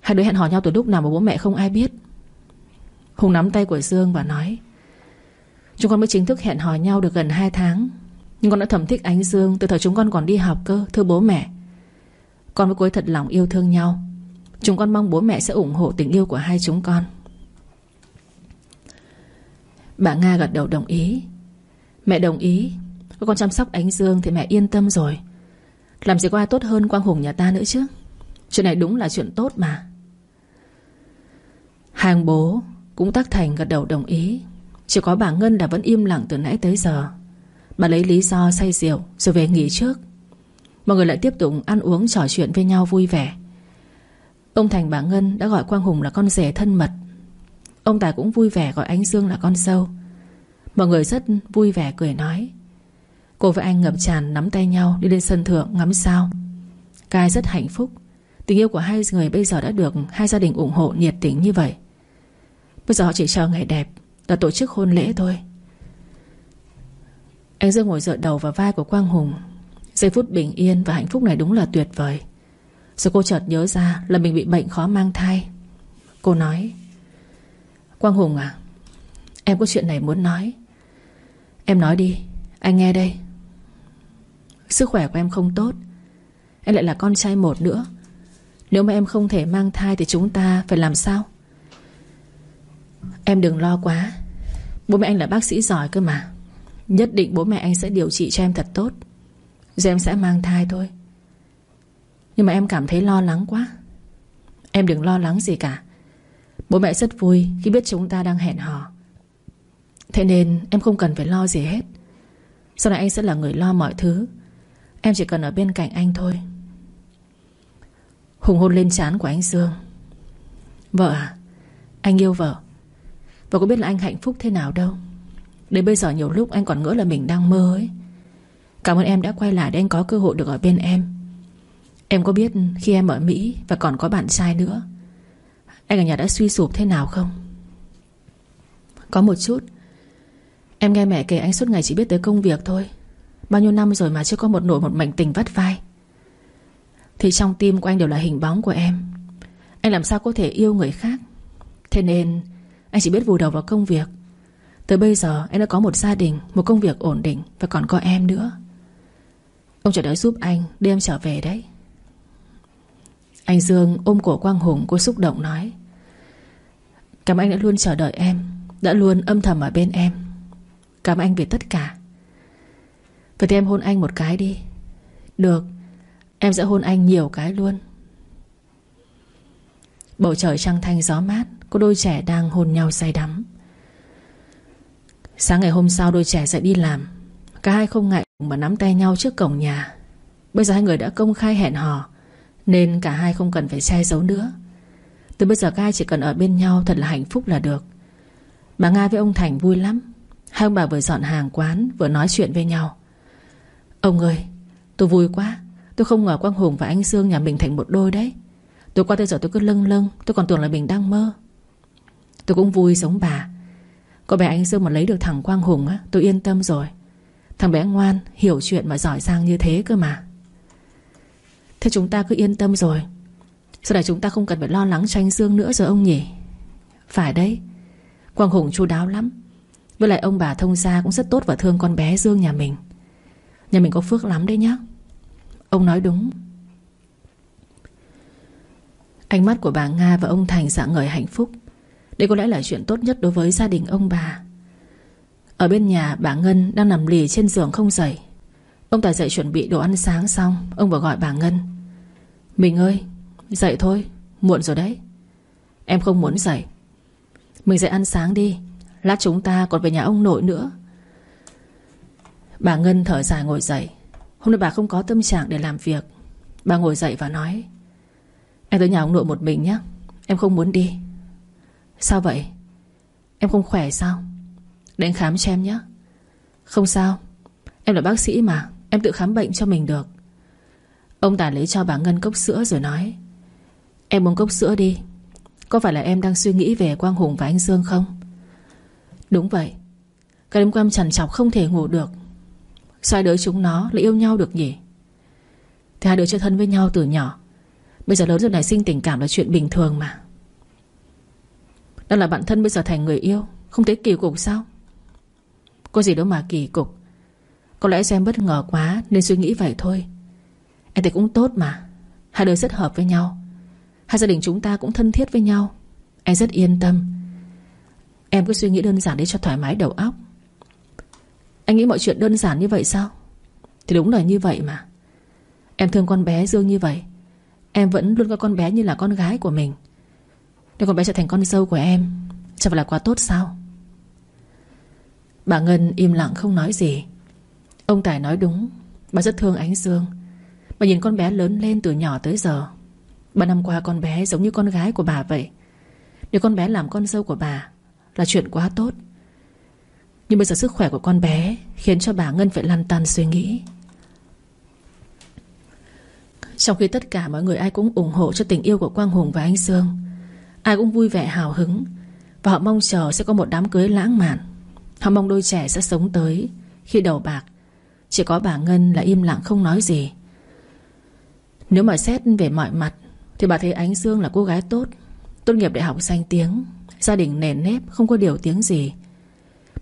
Hai đứa hẹn hò nhau từ lúc nào mà bố mẹ không ai biết. Hùng nắm tay của Dương và nói, Chúng con mới chính thức hẹn hò nhau được gần 2 tháng, Nhưng con đã thầm thích ánh Dương Từ thời chúng con còn đi học cơ, Thưa bố mẹ. Con với cô ấy thật lòng yêu thương nhau. Chúng con mong bố mẹ sẽ ủng hộ tình yêu của hai chúng con. Bà Nga gật đầu đồng ý. Mẹ đồng ý. Con chăm sóc ánh Dương thì mẹ yên tâm rồi. Làm gì có ai tốt hơn Quang Hùng nhà ta nữa chứ? Chuyện này đúng là chuyện tốt mà. Hàng bố cũng tác thành gật đầu đồng ý. Chỉ có bà Ngân là vẫn im lặng từ nãy tới giờ. Bà lấy lý do say rượu Rồi về nghỉ trước. Mọi người lại tiếp tục ăn uống trò chuyện với nhau vui vẻ. Ông Thành bà Ngân đã gọi Quang Hùng là con rể thân mật. Ông Tài cũng vui vẻ gọi anh Dương là con sâu Mọi người rất vui vẻ cười nói. Cô và anh ngập tràn nắm tay nhau Đi lên sân thượng ngắm sao. Cai rất hạnh phúc. Tình yêu của hai người bây giờ đã được Hai gia đình ủng hộ nhiệt tình như vậy. Bây giờ họ chỉ chờ ngày đẹp là tổ chức hôn lễ thôi. Anh Dương ngồi dựa đầu vào vai của Quang Hùng. Giây phút bình yên và hạnh phúc này đúng là tuyệt vời. Rồi cô chợt nhớ ra Là mình bị bệnh khó mang thai. Cô nói Quang Hùng à Em có chuyện này muốn nói. Em nói đi, Anh nghe đây. Sức khỏe của em không tốt, Em lại là con trai một nữa. Nếu mà em không thể mang thai Thì chúng ta phải làm sao? Em đừng lo quá, Bố mẹ anh là bác sĩ giỏi cơ mà. Nhất định bố mẹ anh sẽ điều trị cho em thật tốt. Rồi em sẽ mang thai thôi. Nhưng mà em cảm thấy lo lắng quá. Em đừng lo lắng gì cả. Bố mẹ rất vui khi biết chúng ta đang hẹn hò. Thế nên em không cần phải lo gì hết. Sau này anh sẽ là người lo mọi thứ. Em chỉ cần ở bên cạnh anh thôi. Hùng hôn lên trán của anh Dương. Vợ à Anh yêu vợ. Và có biết là anh hạnh phúc thế nào đâu. Đến bây giờ nhiều lúc anh còn ngỡ là mình đang mơ ấy. Cảm ơn em đã quay lại để anh có cơ hội được ở bên em. Em có biết khi em ở Mỹ Và còn có bạn trai nữa anh ở nhà đã suy sụp thế nào không? Có một chút. Em nghe mẹ kể anh suốt ngày chỉ biết tới công việc thôi. Bao nhiêu năm rồi mà chưa có một nỗi một mảnh tình vắt vai. Thì trong tim của anh đều là hình bóng của em. Anh làm sao có thể yêu người khác? Thế nên, anh chỉ biết vùi đầu vào công việc. Tới bây giờ, anh đã có một gia đình, Một công việc ổn định Và còn có em nữa. Ông chờ đợi giúp anh Đưa em trở về đấy. Anh Dương ôm cổ Quang Hùng, Cô xúc động nói. Cảm ơn anh đã luôn chờ đợi em, Đã luôn âm thầm ở bên em. Cảm ơn anh vì tất cả. Vậy thì em hôn anh một cái đi. Được, Em sẽ hôn anh nhiều cái luôn. Bầu trời trăng thanh, gió mát, Có đôi trẻ đang hôn nhau say đắm. Sáng ngày hôm sau, đôi trẻ sẽ đi làm. Cả hai không ngại mà nắm tay nhau trước cổng nhà. Bây giờ hai người đã công khai hẹn hò, Nên cả hai không cần phải che giấu nữa. Từ bây giờ các hai chỉ cần ở bên nhau Thật là hạnh phúc là được. Bà Nga với ông Thành vui lắm. Hai ông bà vừa dọn hàng quán Vừa nói chuyện với nhau. Ông ơi tôi vui quá. Tôi không ngờ Quang Hùng và anh Dương nhà mình thành một đôi đấy. Tôi qua tới giờ tôi cứ lâng lâng Tôi còn tưởng là mình đang mơ. Tôi cũng vui giống bà. Có bé anh Dương mà lấy được thằng Quang Hùng á Tôi yên tâm rồi. Thằng bé ngoan, hiểu chuyện mà giỏi giang như thế cơ mà. Thế chúng ta cứ yên tâm rồi. Sau này chúng ta không cần phải lo lắng cho anh Dương nữa rồi ông nhỉ? Phải đấy. Quang Hùng chu đáo lắm. Với lại ông bà thông gia cũng rất tốt và thương con bé Dương nhà mình. Nhà mình có phước lắm đấy nhá. Ông nói đúng. Ánh mắt của bà Nga và ông Thành dạng ngời hạnh phúc. Đây có lẽ là chuyện tốt nhất đối với gia đình ông bà. Ở bên nhà, bà Ngân đang nằm lì trên giường không dậy. Ông Tài dậy chuẩn bị đồ ăn sáng xong. Ông vừa gọi bà Ngân. Mình ơi Dậy thôi, Muộn rồi đấy. Em không muốn dậy. Mình dậy ăn sáng đi, Lát chúng ta còn về nhà ông nội nữa. Bà Ngân thở dài ngồi dậy. Hôm nay bà không có tâm trạng để làm việc. Bà ngồi dậy và nói, Em tới nhà ông nội một mình nhé Em không muốn đi. Sao vậy? Em không khỏe sao? Để anh khám cho em nhé Không sao, Em là bác sĩ mà, Em tự khám bệnh cho mình được. Ông Tài lấy cho bà Ngân cốc sữa rồi nói Em uống cốc sữa đi. Có phải là em đang suy nghĩ về Quang Hùng và anh Dương không? Đúng vậy. Cả đêm qua em chọc không thể ngủ được. Sao hai đứa chúng nó lại yêu nhau được nhỉ? Thì hai đứa chơi thân với nhau từ nhỏ. Bây giờ lớn rồi này sinh tình cảm là chuyện bình thường mà. Đang là bạn thân bây giờ thành người yêu. Không thấy kỳ cục sao? Có gì đâu mà kỳ cục. Có lẽ do em bất ngờ quá Nên suy nghĩ vậy thôi. Em thấy cũng tốt mà. Hai đứa rất hợp với nhau. Hai gia đình chúng ta cũng thân thiết với nhau. Em rất yên tâm. Em cứ suy nghĩ đơn giản để cho thoải mái đầu óc. Anh nghĩ mọi chuyện đơn giản như vậy sao? Thì đúng là như vậy mà. Em thương con bé Dương như vậy. Em vẫn luôn coi con bé như là con gái của mình. Nếu con bé trở thành con dâu của em, Chẳng phải là quá tốt sao? Bà Ngân im lặng không nói gì. Ông Tài nói đúng. Bà rất thương ánh Dương. Bà nhìn con bé lớn lên từ nhỏ tới giờ. Ba năm qua con bé giống như con gái của bà vậy. Nếu con bé làm con dâu của bà, Là chuyện quá tốt. Nhưng bây giờ sức khỏe của con bé Khiến cho bà Ngân phải lăn tan suy nghĩ. Trong khi tất cả mọi người ai cũng ủng hộ cho tình yêu của Quang Hùng và anh Dương Ai cũng vui vẻ hào hứng Và họ mong chờ sẽ có một đám cưới lãng mạn. Họ mong đôi trẻ sẽ sống tới Khi đầu bạc. Chỉ có bà Ngân là im lặng không nói gì. Nếu mà xét về mọi mặt thì bà thấy Ánh Dương là cô gái tốt Tốt nghiệp đại học danh tiếng, Gia đình nền nếp, không có điều tiếng gì.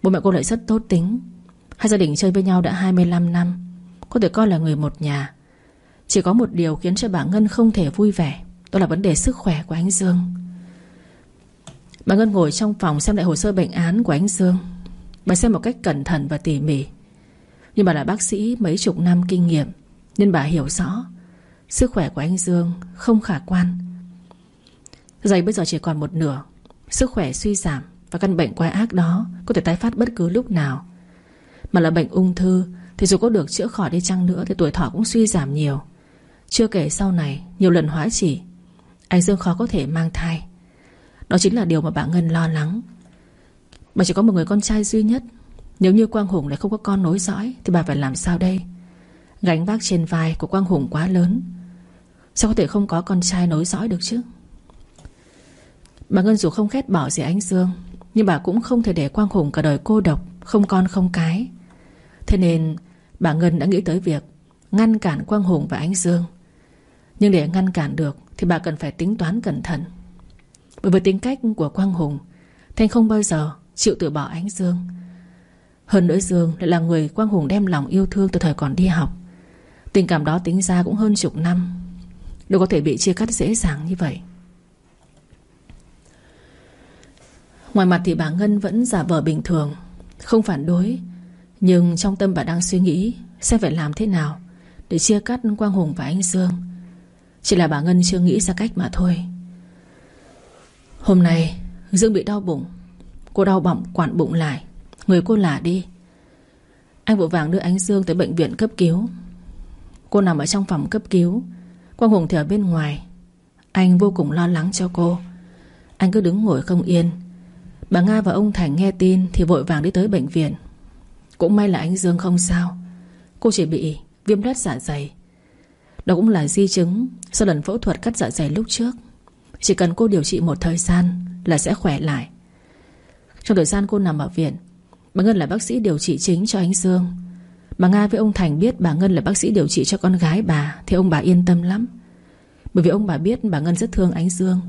Bố mẹ cô lại rất tốt tính. Hai gia đình chơi với nhau đã 25 năm, Có thể coi là người một nhà. Chỉ có một điều khiến cho bà Ngân không thể vui vẻ, Đó là vấn đề sức khỏe của anh Dương. Bà Ngân ngồi trong phòng xem lại hồ sơ bệnh án của anh Dương. Bà xem một cách cẩn thận và tỉ mỉ. Nhưng bà là bác sĩ mấy chục năm kinh nghiệm, Nên bà hiểu rõ Sức khỏe của anh Dương không khả quan. Giày bây giờ chỉ còn một nửa. Sức khỏe suy giảm và căn bệnh quái ác đó Có thể tái phát bất cứ lúc nào. Mà là bệnh ung thư Thì dù có được chữa khỏi đi chăng nữa Thì tuổi thọ cũng suy giảm nhiều. Chưa kể sau này, nhiều lần hóa chỉ, Anh Dương khó có thể mang thai. Đó chính là điều mà bà Ngân lo lắng. Bà chỉ có một người con trai duy nhất. Nếu như Quang Hùng lại không có con nối dõi Thì bà phải làm sao đây? Gánh vác trên vai của Quang Hùng quá lớn. Sao có thể không có con trai nối dõi được chứ? Bà Ngân dù không khét bỏ gì anh Dương, nhưng bà cũng không thể để Quang Hùng cả đời cô độc, Không con, không cái. Thế nên, bà Ngân đã nghĩ tới việc Ngăn cản Quang Hùng và anh Dương. Nhưng để ngăn cản được Thì bà cần phải tính toán cẩn thận. Bởi vì tính cách của Quang Hùng, Thanh không bao giờ chịu từ bỏ anh Dương. Hơn nữa Dương lại là người Quang Hùng đem lòng yêu thương từ thời còn đi học. Tình cảm đó tính ra cũng hơn chục năm. Đâu có thể bị chia cắt dễ dàng như vậy. Ngoài mặt thì bà Ngân vẫn giả vờ bình thường, Không phản đối. Nhưng trong tâm bà đang suy nghĩ Sẽ phải làm thế nào Để chia cắt Quang Hùng và anh Dương. Chỉ là bà Ngân chưa nghĩ ra cách mà thôi. Hôm nay, Dương bị đau bụng. Cô đau bỏng quản bụng lại. Người cô lả đi. Anh vội vàng đưa anh Dương tới bệnh viện cấp cứu. Cô nằm ở trong phòng cấp cứu. Quang Hùng thì ở bên ngoài, Anh vô cùng lo lắng cho cô. Anh cứ đứng ngồi không yên. Bà Nga và ông Thành nghe tin Thì vội vàng đi tới bệnh viện. Cũng may là anh Dương không sao. Cô chỉ bị viêm loét dạ dày. Đó cũng là di chứng Sau lần phẫu thuật cắt dạ dày lúc trước. Chỉ cần cô điều trị một thời gian Là sẽ khỏe lại. Trong thời gian cô nằm ở viện, Bà Ngân là bác sĩ điều trị chính cho anh Dương. Bà Nga với ông Thành biết bà Ngân là bác sĩ điều trị cho con gái bà, Thì ông bà yên tâm lắm. Bởi vì ông bà biết bà Ngân rất thương ánh Dương.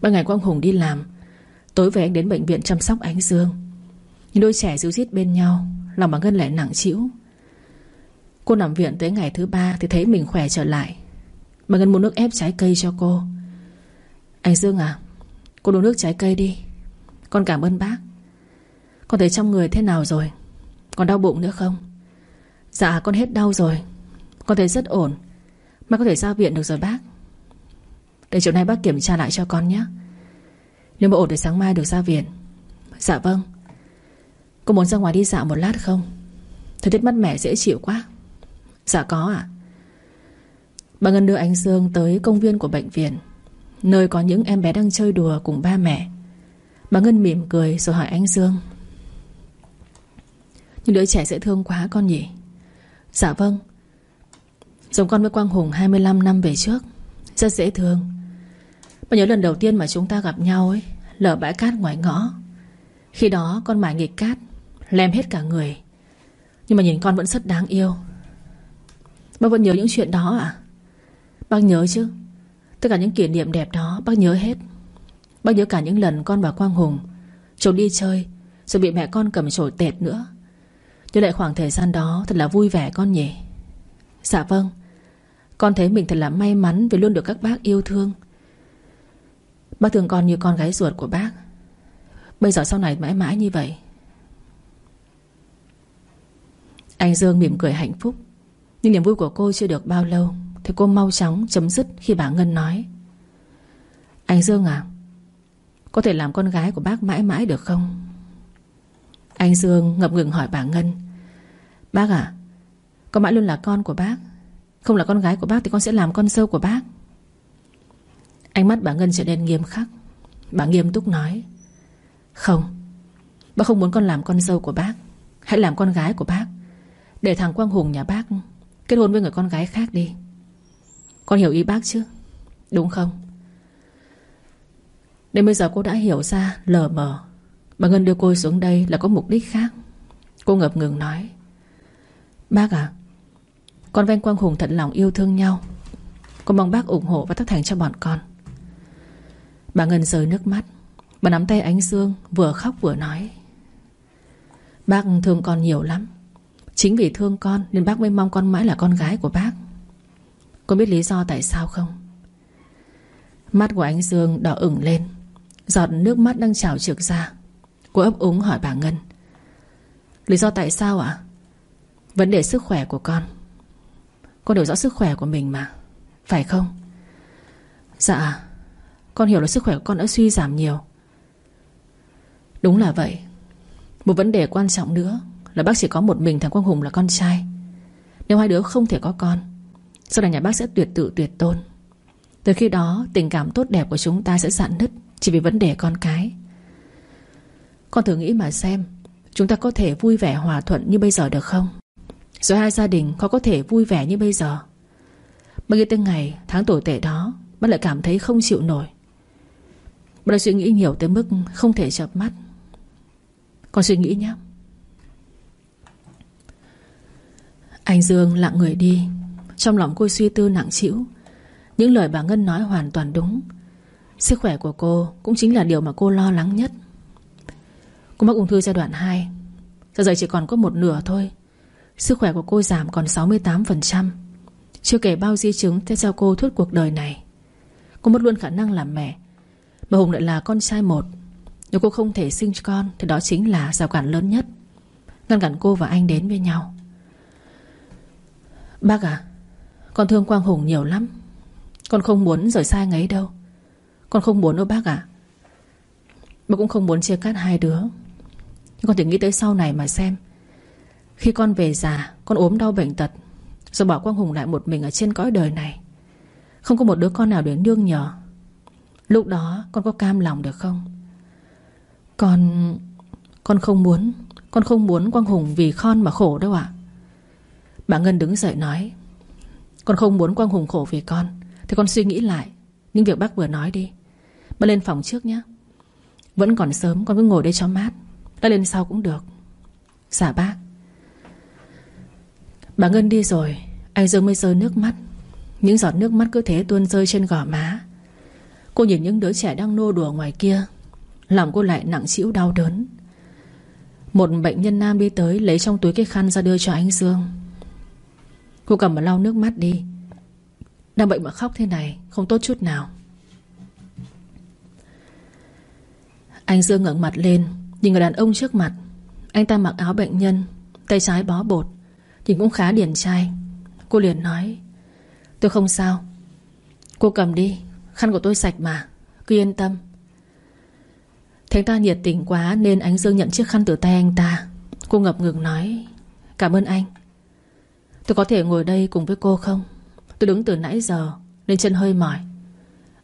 Ban ngày Quang Hùng đi làm, Tối về anh đến bệnh viện chăm sóc ánh Dương. Những đôi trẻ díu dít bên nhau, Lòng bà Ngân lại nặng chịu Cô nằm viện tới ngày thứ ba Thì thấy mình khỏe trở lại. Bà Ngân mua nước ép trái cây cho cô. Anh Dương à Cô uống nước trái cây đi. Con cảm ơn bác. Con thấy trong người thế nào rồi? Còn đau bụng nữa không? Dạ con hết đau rồi. Con thấy rất ổn. Mai có thể ra viện được rồi, bác. Để chiều nay bác kiểm tra lại cho con nhé. Nếu mà ổn thì sáng mai được ra viện. Dạ vâng. Cô muốn ra ngoài đi dạo một lát không? Thời tiết mát mẻ dễ chịu quá. Dạ có ạ. Bà Ngân đưa anh Dương tới công viên của bệnh viện, Nơi có những em bé đang chơi đùa cùng ba mẹ. Bà Ngân mỉm cười rồi hỏi anh Dương. Nhưng đứa trẻ dễ thương quá con nhỉ? Dạ vâng. Giống con với Quang Hùng 25 năm về trước, Rất dễ thương. Mà nhớ lần đầu tiên mà chúng ta gặp nhau ấy, Lở bãi cát ngoài ngõ. Khi đó con mải nghịch cát, Lem hết cả người. Nhưng mà nhìn con vẫn rất đáng yêu. Bác vẫn nhớ những chuyện đó à Bác nhớ chứ? Tất cả những kỷ niệm đẹp đó bác nhớ hết. Bác nhớ cả những lần con và Quang Hùng Trốn đi chơi, Rồi bị mẹ con cầm chổi tệt nữa. Nhớ lại khoảng thời gian đó Thật là vui vẻ con nhỉ? Dạ vâng. Con thấy mình thật là may mắn Vì luôn được các bác yêu thương. Bác thương con như con gái ruột của bác. Bây giờ sau này mãi mãi như vậy. Anh Dương mỉm cười hạnh phúc. Nhưng niềm vui của cô chưa được bao lâu Thì cô mau chóng chấm dứt khi bà Ngân nói. Anh Dương à Có thể làm con gái của bác mãi mãi được không? Anh Dương ngập ngừng hỏi bà Ngân. Bác à Con mãi luôn là con của bác. Không là con gái của bác thì con sẽ làm con sâu của bác. Ánh mắt bà Ngân trở nên nghiêm khắc. Bà nghiêm túc nói, Không, Bác không muốn con làm con dâu của bác. Hãy làm con gái của bác. Để thằng Quang Hùng nhà bác Kết hôn với người con gái khác đi. Con hiểu ý bác chứ? Đúng không? Đến bây giờ cô đã hiểu ra lờ mờ Bà Ngân đưa cô xuống đây là có mục đích khác. Cô ngập ngừng nói. Bác à Con ven Quang Hùng thật lòng yêu thương nhau. Con mong bác ủng hộ và tất thành cho bọn con. Bà Ngân rơi nước mắt. Bà nắm tay ánh Dương, Vừa khóc vừa nói. Bác thương con nhiều lắm. Chính vì thương con Nên bác mới mong con mãi là con gái của bác. Con biết lý do tại sao không? Mắt của ánh Dương đỏ ửng lên. Giọt nước mắt đang trào trượt ra. Cô ấp úng hỏi bà Ngân. Lý do tại sao ạ? Vấn đề sức khỏe của con. Con hiểu rõ sức khỏe của mình mà, Phải không? Dạ Con hiểu là sức khỏe của con đã suy giảm nhiều. Đúng là vậy. Một vấn đề quan trọng nữa Là bác chỉ có một mình thằng Quang Hùng là con trai. Nếu hai đứa không thể có con, Sau này nhà bác sẽ tuyệt tự, tuyệt tôn. Từ khi đó, tình cảm tốt đẹp của chúng ta sẽ dạn nứt Chỉ vì vấn đề con cái. Con thử nghĩ mà xem, Chúng ta có thể vui vẻ hòa thuận như bây giờ được không? Rồi hai gia đình có có thể vui vẻ như bây giờ. Bao nhiêu từng ngày, Tháng tồi tệ đó, Bác lại cảm thấy không chịu nổi. Bác đã suy nghĩ nhiều tới mức không thể chợp mắt. Con suy nghĩ nhé. Anh Dương lặng người đi, Trong lòng cô suy tư nặng trĩu. Những lời bà Ngân nói hoàn toàn đúng. Sức khỏe của cô Cũng chính là điều mà cô lo lắng nhất. Cô mắc ung thư giai đoạn 2 Giờ giờ chỉ còn có một nửa thôi. Sức khỏe của cô giảm còn 68% Chưa kể bao di chứng Theo sao cô thuyết cuộc đời này. Cô mất luôn khả năng làm mẹ. Mà Hùng lại là con trai một. Nếu cô không thể sinh con, Thì đó chính là rào cản lớn nhất. Ngăn cản cô và anh đến với nhau. Bác à Con thương Quang Hùng nhiều lắm. Con không muốn rời xa anh ấy đâu. Con không muốn đâu bác ạ. Bác cũng không muốn chia cắt hai đứa. Nhưng con thử nghĩ tới sau này mà xem. Khi con về già, Con ốm đau bệnh tật, Rồi bỏ Quang Hùng lại một mình ở trên cõi đời này. Không có một đứa con nào để nương nhờ. Lúc đó, con có cam lòng được không? Con Con không muốn, Con không muốn Quang Hùng vì con mà khổ đâu ạ. Bà Ngân đứng dậy nói, Con không muốn Quang Hùng khổ vì con. Thì con suy nghĩ lại Những việc bác vừa nói đi Bà lên phòng trước nhé Vẫn còn sớm, con cứ ngồi đây cho mát. Ta lên sau cũng được. Dạ bác. Bà Ngân đi rồi. Anh Dương mới rơi nước mắt. Những giọt nước mắt cứ thế tuôn rơi trên gò má. Cô nhìn những đứa trẻ đang nô đùa ngoài kia. Lòng cô lại nặng chịu đau đớn. Một bệnh nhân nam đi tới Lấy trong túi cái khăn ra đưa cho anh Dương. Cô cầm mà lau nước mắt đi. Đang bệnh mà khóc thế này, Không tốt chút nào. Anh Dương ngẩng mặt lên. Nhìn người đàn ông trước mặt, Anh ta mặc áo bệnh nhân, Tay trái bó bột, Nhìn cũng khá điển trai. Cô liền nói, Tôi không sao. Cô cầm đi, Khăn của tôi sạch mà, Cứ yên tâm. Thấy ta nhiệt tình quá Nên ánh Dương nhận chiếc khăn từ tay anh ta. Cô ngập ngừng nói, Cảm ơn anh. Tôi có thể ngồi đây cùng với cô không? Tôi đứng từ nãy giờ Nên chân hơi mỏi.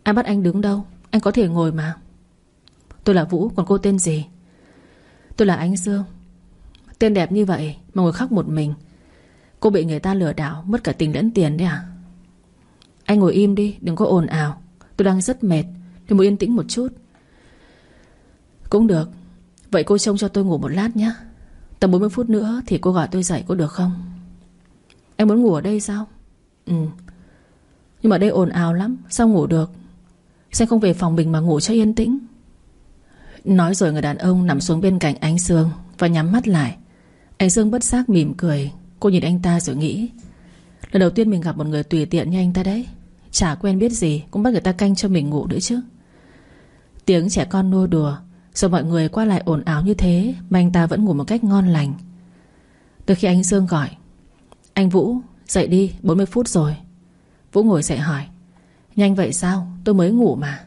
Ai bắt anh đứng đâu? Anh có thể ngồi mà. Tôi là Vũ, còn cô tên gì? Tôi là Ánh Dương. Tên đẹp như vậy mà ngồi khóc một mình. Cô bị người ta lừa đảo, Mất cả tình lẫn tiền đấy à? Anh ngồi im đi, đừng có ồn ào. Tôi đang rất mệt, Tôi muốn yên tĩnh một chút. Cũng được, Vậy cô trông cho tôi ngủ một lát nhé. Tầm 40 phút nữa thì cô gọi tôi dậy có được không? Em muốn ngủ ở đây sao? Ừ. Nhưng mà đây ồn ào lắm, Sao ngủ được? Sao không về phòng mình mà ngủ cho yên tĩnh? Nói rồi người đàn ông nằm xuống bên cạnh anh Dương Và nhắm mắt lại. Anh Dương bất giác mỉm cười. Cô nhìn anh ta rồi nghĩ, Lần đầu tiên mình gặp một người tùy tiện như anh ta đấy. Chả quen biết gì Cũng bắt người ta canh cho mình ngủ nữa chứ. Tiếng trẻ con nô đùa, Rồi mọi người qua lại ồn áo như thế Mà anh ta vẫn ngủ một cách ngon lành. Từ khi anh Dương gọi, Anh Vũ, dậy đi 40 phút rồi. Vũ ngồi dậy hỏi, Nhanh vậy sao? Tôi mới ngủ mà.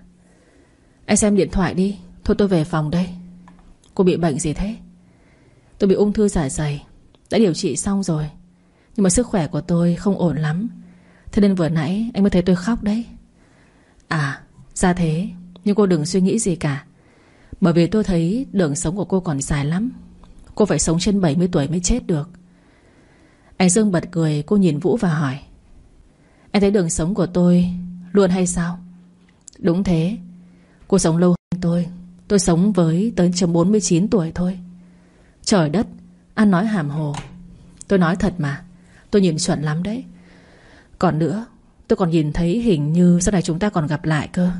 Anh xem điện thoại đi. Thôi tôi về phòng đây. Cô bị bệnh gì thế? Tôi bị ung thư dạ dày. Đã điều trị xong rồi. Nhưng mà sức khỏe của tôi không ổn lắm. Thế nên vừa nãy anh mới thấy tôi khóc đấy. À ra thế. Nhưng cô đừng suy nghĩ gì cả. Bởi vì tôi thấy đường sống của cô còn dài lắm. Cô phải sống trên 70 tuổi mới chết được. Anh Dương bật cười, Cô nhìn Vũ và hỏi. Anh thấy đường sống của tôi Luôn hay sao? Đúng thế. Cô sống lâu hơn tôi. Tôi sống với tới chấm 49 tuổi thôi. Trời đất, Ăn nói hàm hồ. Tôi nói thật mà, Tôi nhìn chuẩn lắm đấy. Còn nữa, Tôi còn nhìn thấy hình như sau này chúng ta còn gặp lại cơ.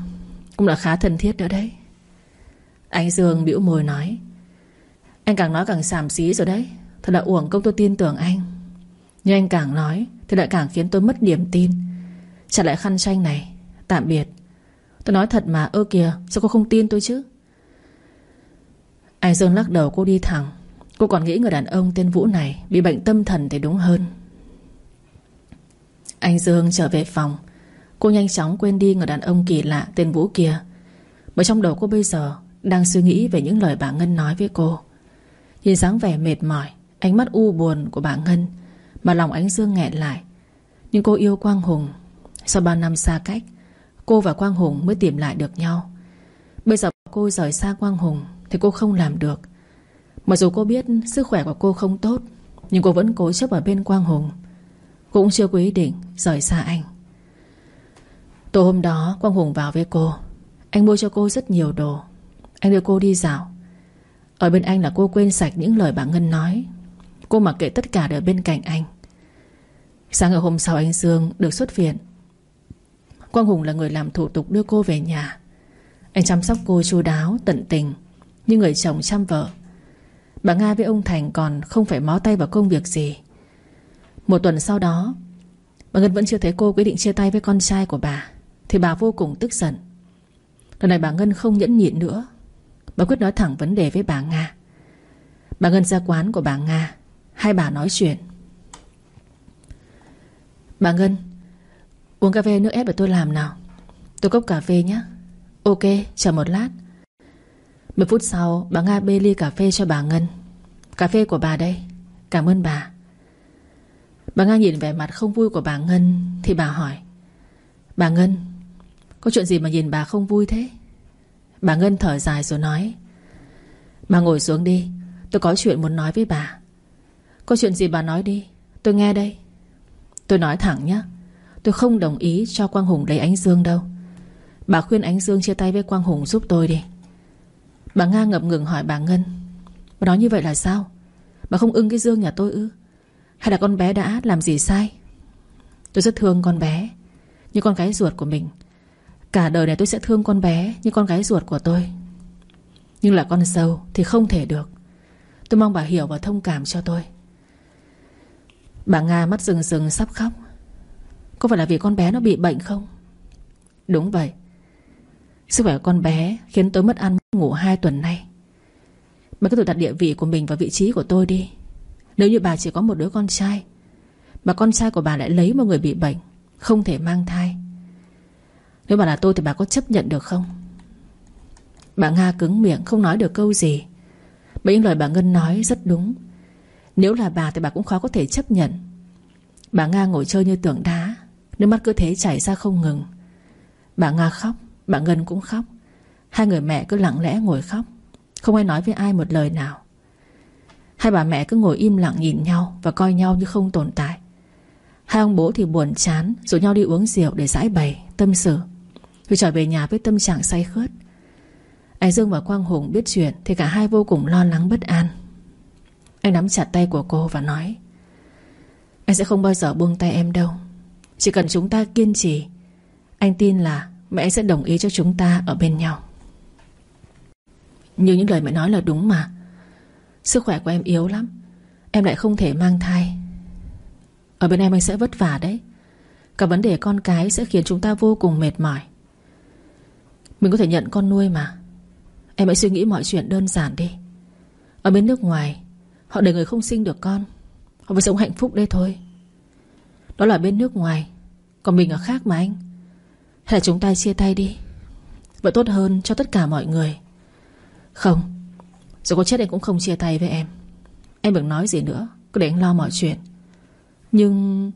Cũng là khá thân thiết nữa đấy. Anh Dương bĩu môi nói, Anh càng nói càng xàm xí rồi đấy. Thật là uổng công tôi tin tưởng anh. Nhưng anh càng nói Thì lại càng khiến tôi mất niềm tin. Trả lại khăn tranh này, Tạm biệt. Tôi nói thật mà, ơ kìa, Sao cô không tin tôi chứ? Anh Dương lắc đầu, cô đi thẳng. Cô còn nghĩ người đàn ông tên Vũ này Bị bệnh tâm thần thì đúng hơn. Anh Dương trở về phòng. Cô nhanh chóng quên đi người đàn ông kỳ lạ tên Vũ kia. Bởi trong đầu cô bây giờ Đang suy nghĩ về những lời bà Ngân nói với cô. Nhìn dáng vẻ mệt mỏi, Ánh mắt u buồn của bà Ngân, Mà lòng ánh Dương nghẹn lại. Nhưng cô yêu Quang Hùng. Sau bao năm xa cách, Cô và Quang Hùng mới tìm lại được nhau. Bây giờ cô rời xa Quang Hùng thì cô không làm được. Mặc dù cô biết sức khỏe của cô không tốt Nhưng cô vẫn cố chấp ở bên Quang Hùng. Cô cũng chưa có ý định rời xa anh. Tối hôm đó Quang Hùng vào với cô. Anh mua cho cô rất nhiều đồ. Anh đưa cô đi dạo. Ở bên anh là cô quên sạch những lời bà Ngân nói. Cô mặc kệ tất cả đều bên cạnh anh. Sáng ngày hôm sau anh Dương được xuất viện. Quang Hùng là người làm thủ tục đưa cô về nhà. Anh chăm sóc cô chu đáo, tận tình như người chồng chăm vợ. Bà Nga với ông Thành còn không phải mó tay vào công việc gì. Một tuần sau đó, Bà Ngân vẫn chưa thấy cô quyết định chia tay với con trai của bà, Thì bà vô cùng tức giận. Lần này bà Ngân không nhẫn nhịn nữa. Bà quyết nói thẳng vấn đề với bà Nga. Bà Ngân ra quán của bà Nga, Hai bà nói chuyện. Bà Ngân, Uống cà phê nước ép để tôi làm nào. Tôi cốc cà phê nhé. Ok, chờ một lát. 10 phút sau, bà Nga bê ly cà phê cho bà Ngân. Cà phê của bà đây. Cảm ơn bà. Bà Nga nhìn vẻ mặt không vui của bà Ngân, Thì bà hỏi, Bà Ngân, Có chuyện gì mà nhìn bà không vui thế? Bà Ngân thở dài rồi nói, Bà ngồi xuống đi, Tôi có chuyện muốn nói với bà. Có chuyện gì bà nói đi, Tôi nghe đây. Tôi nói thẳng nhé Tôi không đồng ý cho Quang Hùng lấy Ánh Dương đâu. Bà khuyên Ánh Dương chia tay với Quang Hùng giúp tôi đi. Bà Nga ngập ngừng hỏi bà Ngân. Bà nói như vậy là sao? Bà không ưng cái Dương nhà tôi ư? Hay là con bé đã làm gì sai? Tôi rất thương con bé, Như con gái ruột của mình. Cả đời này tôi sẽ thương con bé Như con gái ruột của tôi. Nhưng là con sâu thì không thể được. Tôi mong bà hiểu và thông cảm cho tôi. Bà Nga mắt rừng rừng sắp khóc. Có phải là vì con bé nó bị bệnh không? Đúng vậy. Sức khỏe của con bé khiến tôi mất ăn mất ngủ hai tuần nay. Bà cứ tự đặt địa vị của mình vào vị trí của tôi đi. Nếu như bà chỉ có một đứa con trai, Mà con trai của bà lại lấy một người bị bệnh, Không thể mang thai. Nếu bà là tôi thì bà có chấp nhận được không? Bà Nga cứng miệng, không nói được câu gì. Bởi những lời bà Ngân nói rất đúng. Nếu là bà thì bà cũng khó có thể chấp nhận. Bà Nga ngồi chơi như tượng đá, Nước mắt cứ thế chảy ra không ngừng. Bà Nga khóc. Bà Ngân cũng khóc. Hai người mẹ cứ lặng lẽ ngồi khóc. Không ai nói với ai một lời nào. Hai bà mẹ cứ ngồi im lặng nhìn nhau Và coi nhau như không tồn tại. Hai ông bố thì buồn chán, Rủ nhau đi uống rượu để giải bày Tâm sự. Rồi trở về nhà với tâm trạng say khướt. Anh Dương và Quang Hùng biết chuyện Thì cả hai vô cùng lo lắng bất an. Anh nắm chặt tay của cô và nói, Anh sẽ không bao giờ buông tay em đâu. Chỉ cần chúng ta kiên trì, Anh tin là Mẹ sẽ đồng ý cho chúng ta ở bên nhau. Như những lời mẹ nói là đúng mà. Sức khỏe của em yếu lắm. Em lại không thể mang thai. Ở bên em anh sẽ vất vả đấy. Cả vấn đề con cái sẽ khiến chúng ta vô cùng mệt mỏi. Mình có thể nhận con nuôi mà. Em hãy suy nghĩ mọi chuyện đơn giản đi. Ở bên nước ngoài, Họ để người không sinh được con. Họ phải sống hạnh phúc đây thôi. Đó là bên nước ngoài. Còn mình ở khác mà anh hay là chúng ta chia tay đi. Vẫn tốt hơn cho tất cả mọi người. Không, Dù có chết anh cũng không chia tay với em. Em đừng nói gì nữa, Cứ để anh lo mọi chuyện. Nhưng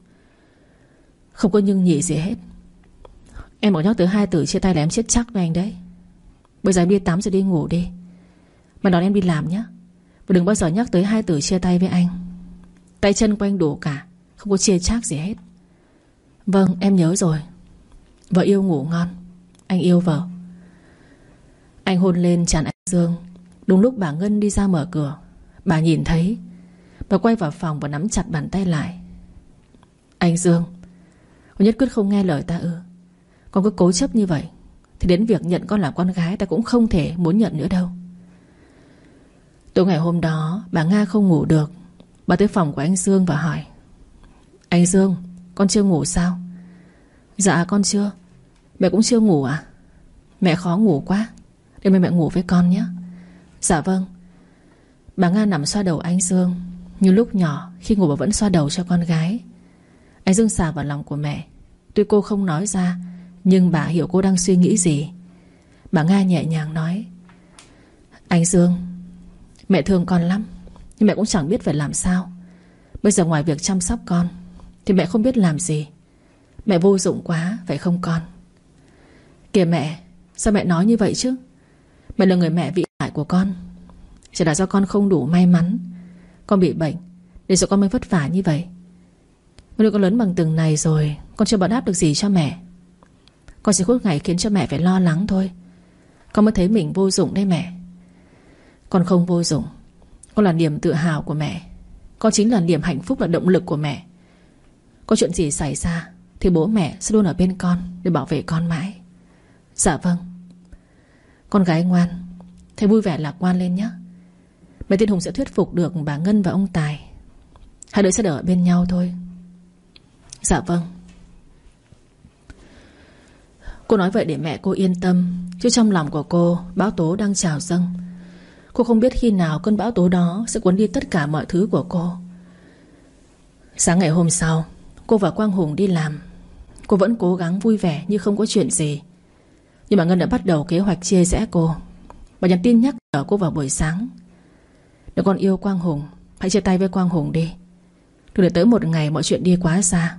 Không có nhưng nhị gì hết. Em bỏ nhắc tới hai từ chia tay là em chết chắc với anh đấy. Bây giờ em đi tắm rồi đi ngủ đi. Mà đón em đi làm nhé Và đừng bao giờ nhắc tới hai từ chia tay với anh. Tay chân của anh đủ cả, Không có chia chắc gì hết. Vâng em nhớ rồi. Vợ yêu ngủ ngon. Anh yêu vợ. Anh hôn lên chán anh Dương. Đúng lúc bà Ngân đi ra mở cửa, Bà nhìn thấy. Bà quay vào phòng và nắm chặt bàn tay lại. Anh Dương Con nhất quyết không nghe lời ta ư? Con cứ cố chấp như vậy, Thì đến việc nhận con là con gái Ta cũng không thể muốn nhận nữa đâu. Tối ngày hôm đó, Bà Nga không ngủ được. Bà tới phòng của anh Dương và hỏi, Anh Dương, Con chưa ngủ sao? Dạ con chưa. Mẹ cũng chưa ngủ à? Mẹ khó ngủ quá. Để nay mẹ ngủ với con nhé. Dạ vâng. Bà Nga nằm xoa đầu anh Dương Như lúc nhỏ khi ngủ bà vẫn xoa đầu cho con gái. Anh Dương xả vào lòng của mẹ. Tuy cô không nói ra, Nhưng bà hiểu cô đang suy nghĩ gì. Bà Nga nhẹ nhàng nói, Anh Dương, Mẹ thương con lắm, Nhưng mẹ cũng chẳng biết phải làm sao. Bây giờ ngoài việc chăm sóc con, Thì mẹ không biết làm gì. Mẹ vô dụng quá, Phải không con? Kìa mẹ, Sao mẹ nói như vậy chứ? Mẹ là người mẹ vĩ đại của con. Chỉ là do con không đủ may mắn. Con bị bệnh, Để cho con mới vất vả như vậy. Mới con lớn bằng từng này rồi, Con chưa bảo đáp được gì cho mẹ. Con chỉ khuất ngày khiến cho mẹ phải lo lắng thôi. Con mới thấy mình vô dụng đấy mẹ. Con không vô dụng. Con là niềm tự hào của mẹ. Con chính là niềm hạnh phúc, là động lực của mẹ. Có chuyện gì xảy ra thì bố mẹ sẽ luôn ở bên con Để bảo vệ con mãi. Dạ vâng. Con gái ngoan Thầy vui vẻ lạc quan lên nhé Mẹ Tiên Hùng sẽ thuyết phục được bà Ngân và ông Tài. Hai đứa sẽ ở bên nhau thôi. Dạ vâng. Cô nói vậy để mẹ cô yên tâm, Chứ trong lòng của cô, Bão tố đang trào dâng. Cô không biết khi nào cơn bão tố đó Sẽ cuốn đi tất cả mọi thứ của cô. Sáng ngày hôm sau Cô và Quang Hùng đi làm. Cô vẫn cố gắng vui vẻ như không có chuyện gì. Nhưng mà Ngân đã bắt đầu kế hoạch chia rẽ cô. Và nhắn tin nhắc nhở cô vào buổi sáng. Nếu con yêu Quang Hùng, Hãy chia tay với Quang Hùng đi. Đừng để tới một ngày mọi chuyện đi quá xa.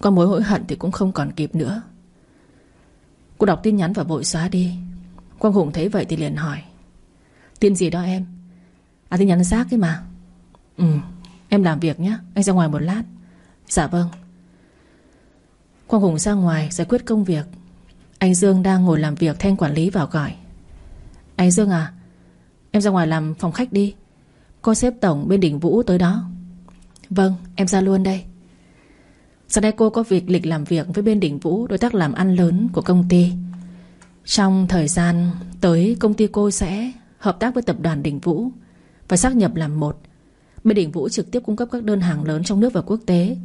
Con mối hối hận thì cũng không còn kịp nữa. Cô đọc tin nhắn và vội xóa đi. Quang Hùng thấy vậy thì liền hỏi. Tin gì đó em? À tin nhắn xác ấy mà. Ừ em làm việc nhé Anh ra ngoài một lát. Dạ vâng. Quang Hùng ra ngoài giải quyết công việc. Anh Dương đang ngồi làm việc Thanh quản lý vào gọi. Anh Dương à Em ra ngoài làm phòng khách đi. Có xếp tổng bên đỉnh Vũ tới đó. Vâng em ra luôn đây. Sau đây cô có việc lịch làm việc với bên đỉnh Vũ, Đối tác làm ăn lớn của công ty. Trong thời gian tới, công ty cô sẽ hợp tác với tập đoàn đỉnh Vũ Và xác nhập làm một. Bên đỉnh Vũ trực tiếp cung cấp các đơn hàng lớn trong nước và quốc tế.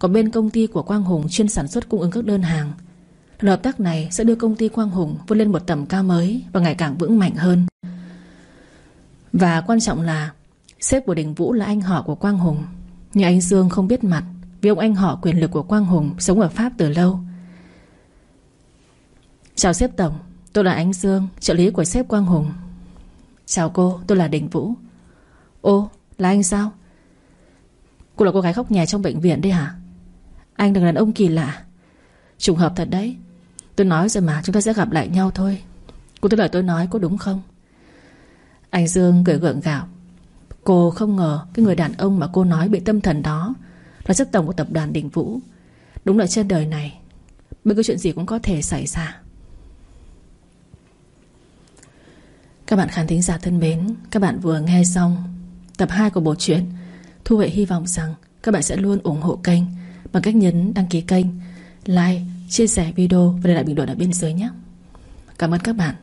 Còn bên công ty của Quang Hùng chuyên sản xuất cung ứng các đơn hàng. Lần hợp tác này sẽ đưa công ty Quang Hùng vươn lên một tầm cao mới Và ngày càng vững mạnh hơn. Và quan trọng là Sếp của đình Vũ là anh họ của Quang Hùng. Nhưng anh Dương không biết mặt Vì ông anh họ quyền lực của Quang Hùng Sống ở Pháp từ lâu. Chào sếp tổng Tôi là anh Dương, trợ lý của sếp Quang Hùng. Chào cô, tôi là Đình Vũ. Ô, là anh sao? Cô là cô gái khóc nhè trong bệnh viện đấy hả? Anh đừng đàn ông kỳ lạ. Trùng hợp thật đấy. Tôi nói rồi mà chúng ta sẽ gặp lại nhau thôi. Cô thấy lời tôi nói có đúng không? Anh Dương cười gượng gạo. Cô không ngờ Cái người đàn ông mà cô nói bị tâm thần đó Là giấc tổng của tập đoàn Đình Vũ. Đúng là trên đời này, Bất cứ chuyện gì cũng có thể xảy ra. Các bạn khán thính giả thân mến, Các bạn vừa nghe xong Tập 2 của bộ truyện Thu Huệ hy vọng rằng các bạn sẽ luôn ủng hộ kênh. Bằng cách nhấn đăng ký kênh Like, chia sẻ video Và để lại bình luận ở bên dưới nhé. Cảm ơn các bạn.